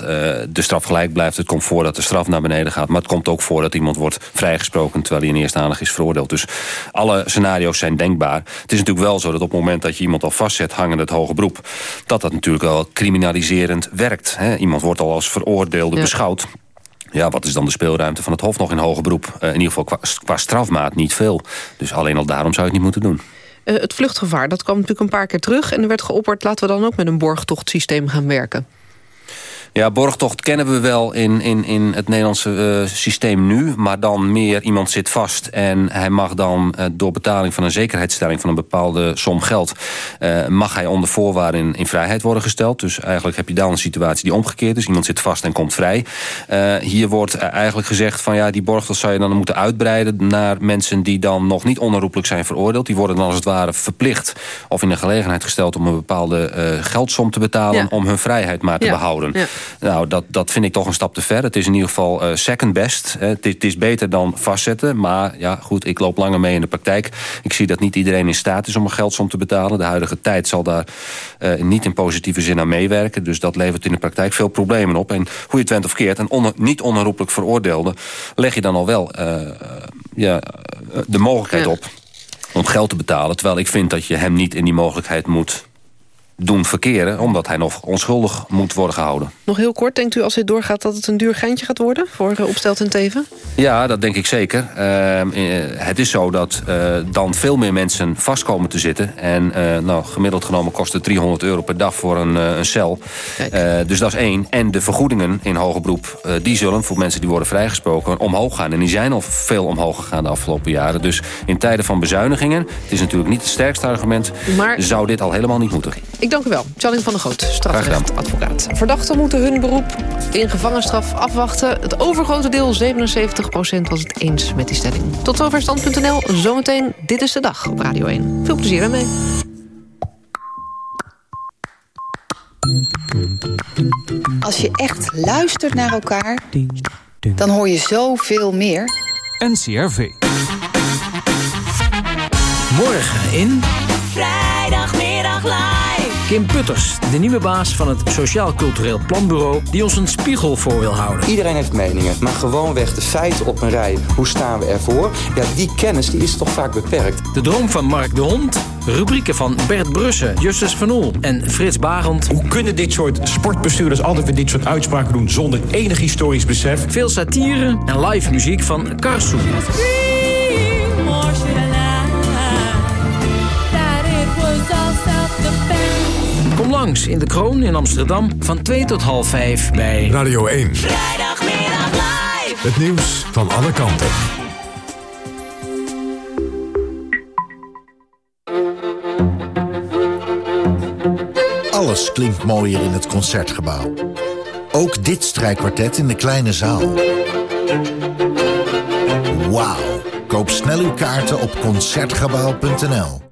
de straf gelijk blijft. Het komt voor dat de straf naar beneden gaat. Maar het komt ook voor dat iemand wordt vrijgesproken... terwijl hij in eerste aanleg is veroordeeld. Dus alle scenario's zijn denkbaar. Het is natuurlijk wel zo dat op het moment dat je iemand al vastzet... hangende het hoge beroep, dat dat natuurlijk wel criminaliserend werkt. Hè? Iemand wordt al als veroordeelde beschouwd. Ja, wat is dan de speelruimte van het Hof nog in hoger beroep? Uh, in ieder geval qua, strafmaat niet veel. Dus alleen al daarom zou je het niet moeten doen. Uh, het vluchtgevaar, dat kwam natuurlijk een paar keer terug... en er werd geopperd, laten we dan ook met een borgtochtsysteem gaan werken. Ja, borgtocht kennen we wel in, in, in het Nederlandse uh, systeem nu. Maar dan meer iemand zit vast en hij mag dan uh, door betaling van een zekerheidsstelling van een bepaalde som geld... Uh, mag hij onder voorwaarden in, in vrijheid worden gesteld. Dus eigenlijk heb je dan een situatie die omgekeerd is. Iemand zit vast en komt vrij. hier wordt eigenlijk gezegd van ja, die borgtocht zou je dan moeten uitbreiden... naar mensen die dan nog niet onherroepelijk zijn veroordeeld. Die worden dan als het ware verplicht of in de gelegenheid gesteld... om een bepaalde geldsom te betalen ja. om hun vrijheid maar te ja. behouden. Ja. Nou, dat, dat vind ik toch een stap te ver. Het is in ieder geval uh, second best. Het, het, is beter dan vastzetten. Maar ja, goed, ik loop langer mee in de praktijk. Ik zie dat niet iedereen in staat is om een geldsom te betalen. De huidige tijd zal daar uh, niet in positieve zin aan meewerken. Dus dat levert in de praktijk veel problemen op. En hoe je het went of keert, een on, niet onherroepelijk veroordeelde... leg je dan al wel uh, ja, de mogelijkheid ja. op om geld te betalen. Terwijl ik vind dat je hem niet in die mogelijkheid moet doen verkeren... omdat hij nog onschuldig moet worden gehouden. Nog heel kort, denkt u als dit doorgaat dat het een duur geintje gaat worden... voor uh, Opstelt en Teven? Ja, dat denk ik zeker. Uh, het is zo dat uh, dan veel meer mensen vast komen te zitten. En nou, gemiddeld genomen kost het 300 euro per dag voor een, een cel. dus dat is één. En de vergoedingen in hoger beroep... die zullen voor mensen die worden vrijgesproken omhoog gaan. En die zijn al veel omhoog gegaan de afgelopen jaren. Dus in tijden van bezuinigingen... het is natuurlijk niet het sterkste argument... Maar... zou dit al helemaal niet moeten. Ik dank u wel. Charlie van der Groot, strafrechtadvocaat. Verdachten moeten hun beroep in gevangenstraf afwachten. Het overgrote deel, 77% was het eens met die stelling. Tot zover stand.nl. Zometeen Dit is de Dag op Radio 1. Veel plezier daarmee. Als je echt luistert naar elkaar, dan hoor je zoveel meer. NCRV. Morgen in... Vrijdagmiddag live. Kim Putters, de nieuwe baas van het Sociaal Cultureel Planbureau... die ons een spiegel voor wil houden. Iedereen heeft meningen, maar gewoonweg de feiten op een rij. Hoe staan we ervoor? Ja, die kennis die is toch vaak beperkt. De droom van Mark de Hond, rubrieken van Bert Brussen, Justus van Oel en Frits Barend. Hoe kunnen dit soort sportbestuurders altijd weer dit soort uitspraken doen... zonder enig historisch besef? Veel satire en live muziek van Karsu. Langs in de Kroon in Amsterdam van 2 tot half 5 bij Radio 1. Vrijdagmiddag live. Het nieuws van alle kanten. Alles klinkt mooier in het Concertgebouw. Ook dit strijkkwartet in de kleine zaal. Wauw. Koop snel uw kaarten op Concertgebouw.nl.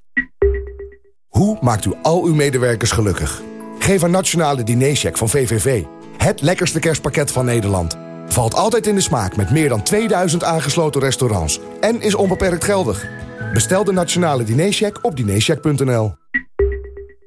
Hoe maakt u al uw medewerkers gelukkig? Geef een nationale dinercheck van VVV. Het lekkerste kerstpakket van Nederland. Valt altijd in de smaak met meer dan 2000 aangesloten restaurants. En is onbeperkt geldig. Bestel de nationale dinercheck op dinercheck.nl.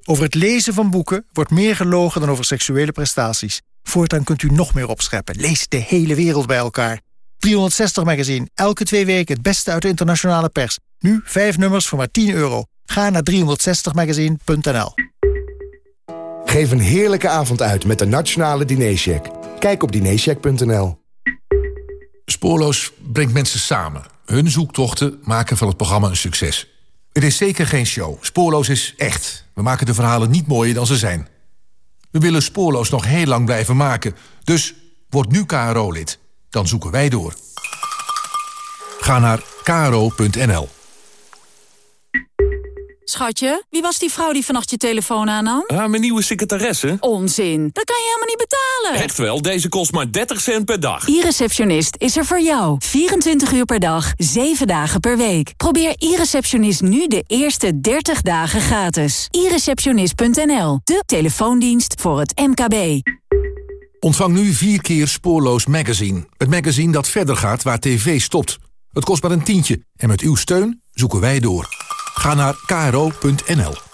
Over het lezen van boeken wordt meer gelogen dan over seksuele prestaties. Voortaan kunt u nog meer opscheppen. Lees de hele wereld bij elkaar. 360 Magazine, elke twee weken het beste uit de internationale pers. Nu vijf nummers voor maar 10 euro. Ga naar 360magazine.nl. Geef een heerlijke avond uit met de Nationale Dinercheck. Kijk op dinercheck.nl. Spoorloos brengt mensen samen. Hun zoektochten maken van het programma een succes. Het is zeker geen show. Spoorloos is echt. We maken de verhalen niet mooier dan ze zijn. We willen Spoorloos nog heel lang blijven maken. Dus word nu KRO-lid. Dan zoeken wij door. Ga naar kro.nl. Schatje, wie was die vrouw die vannacht je telefoon aannam? Ah, mijn nieuwe secretaresse. Onzin, dat kan je helemaal niet betalen. Echt wel, deze kost maar 30 cent per dag. E-receptionist is er voor jou. 24 uur per dag, 7 dagen per week. Probeer e-receptionist nu de eerste 30 dagen gratis. e-receptionist.nl, de telefoondienst voor het MKB. Ontvang nu vier keer Spoorloos Magazine. Het magazine dat verder gaat waar tv stopt. Het kost maar een tientje en met uw steun zoeken wij door. Ga naar kro.nl.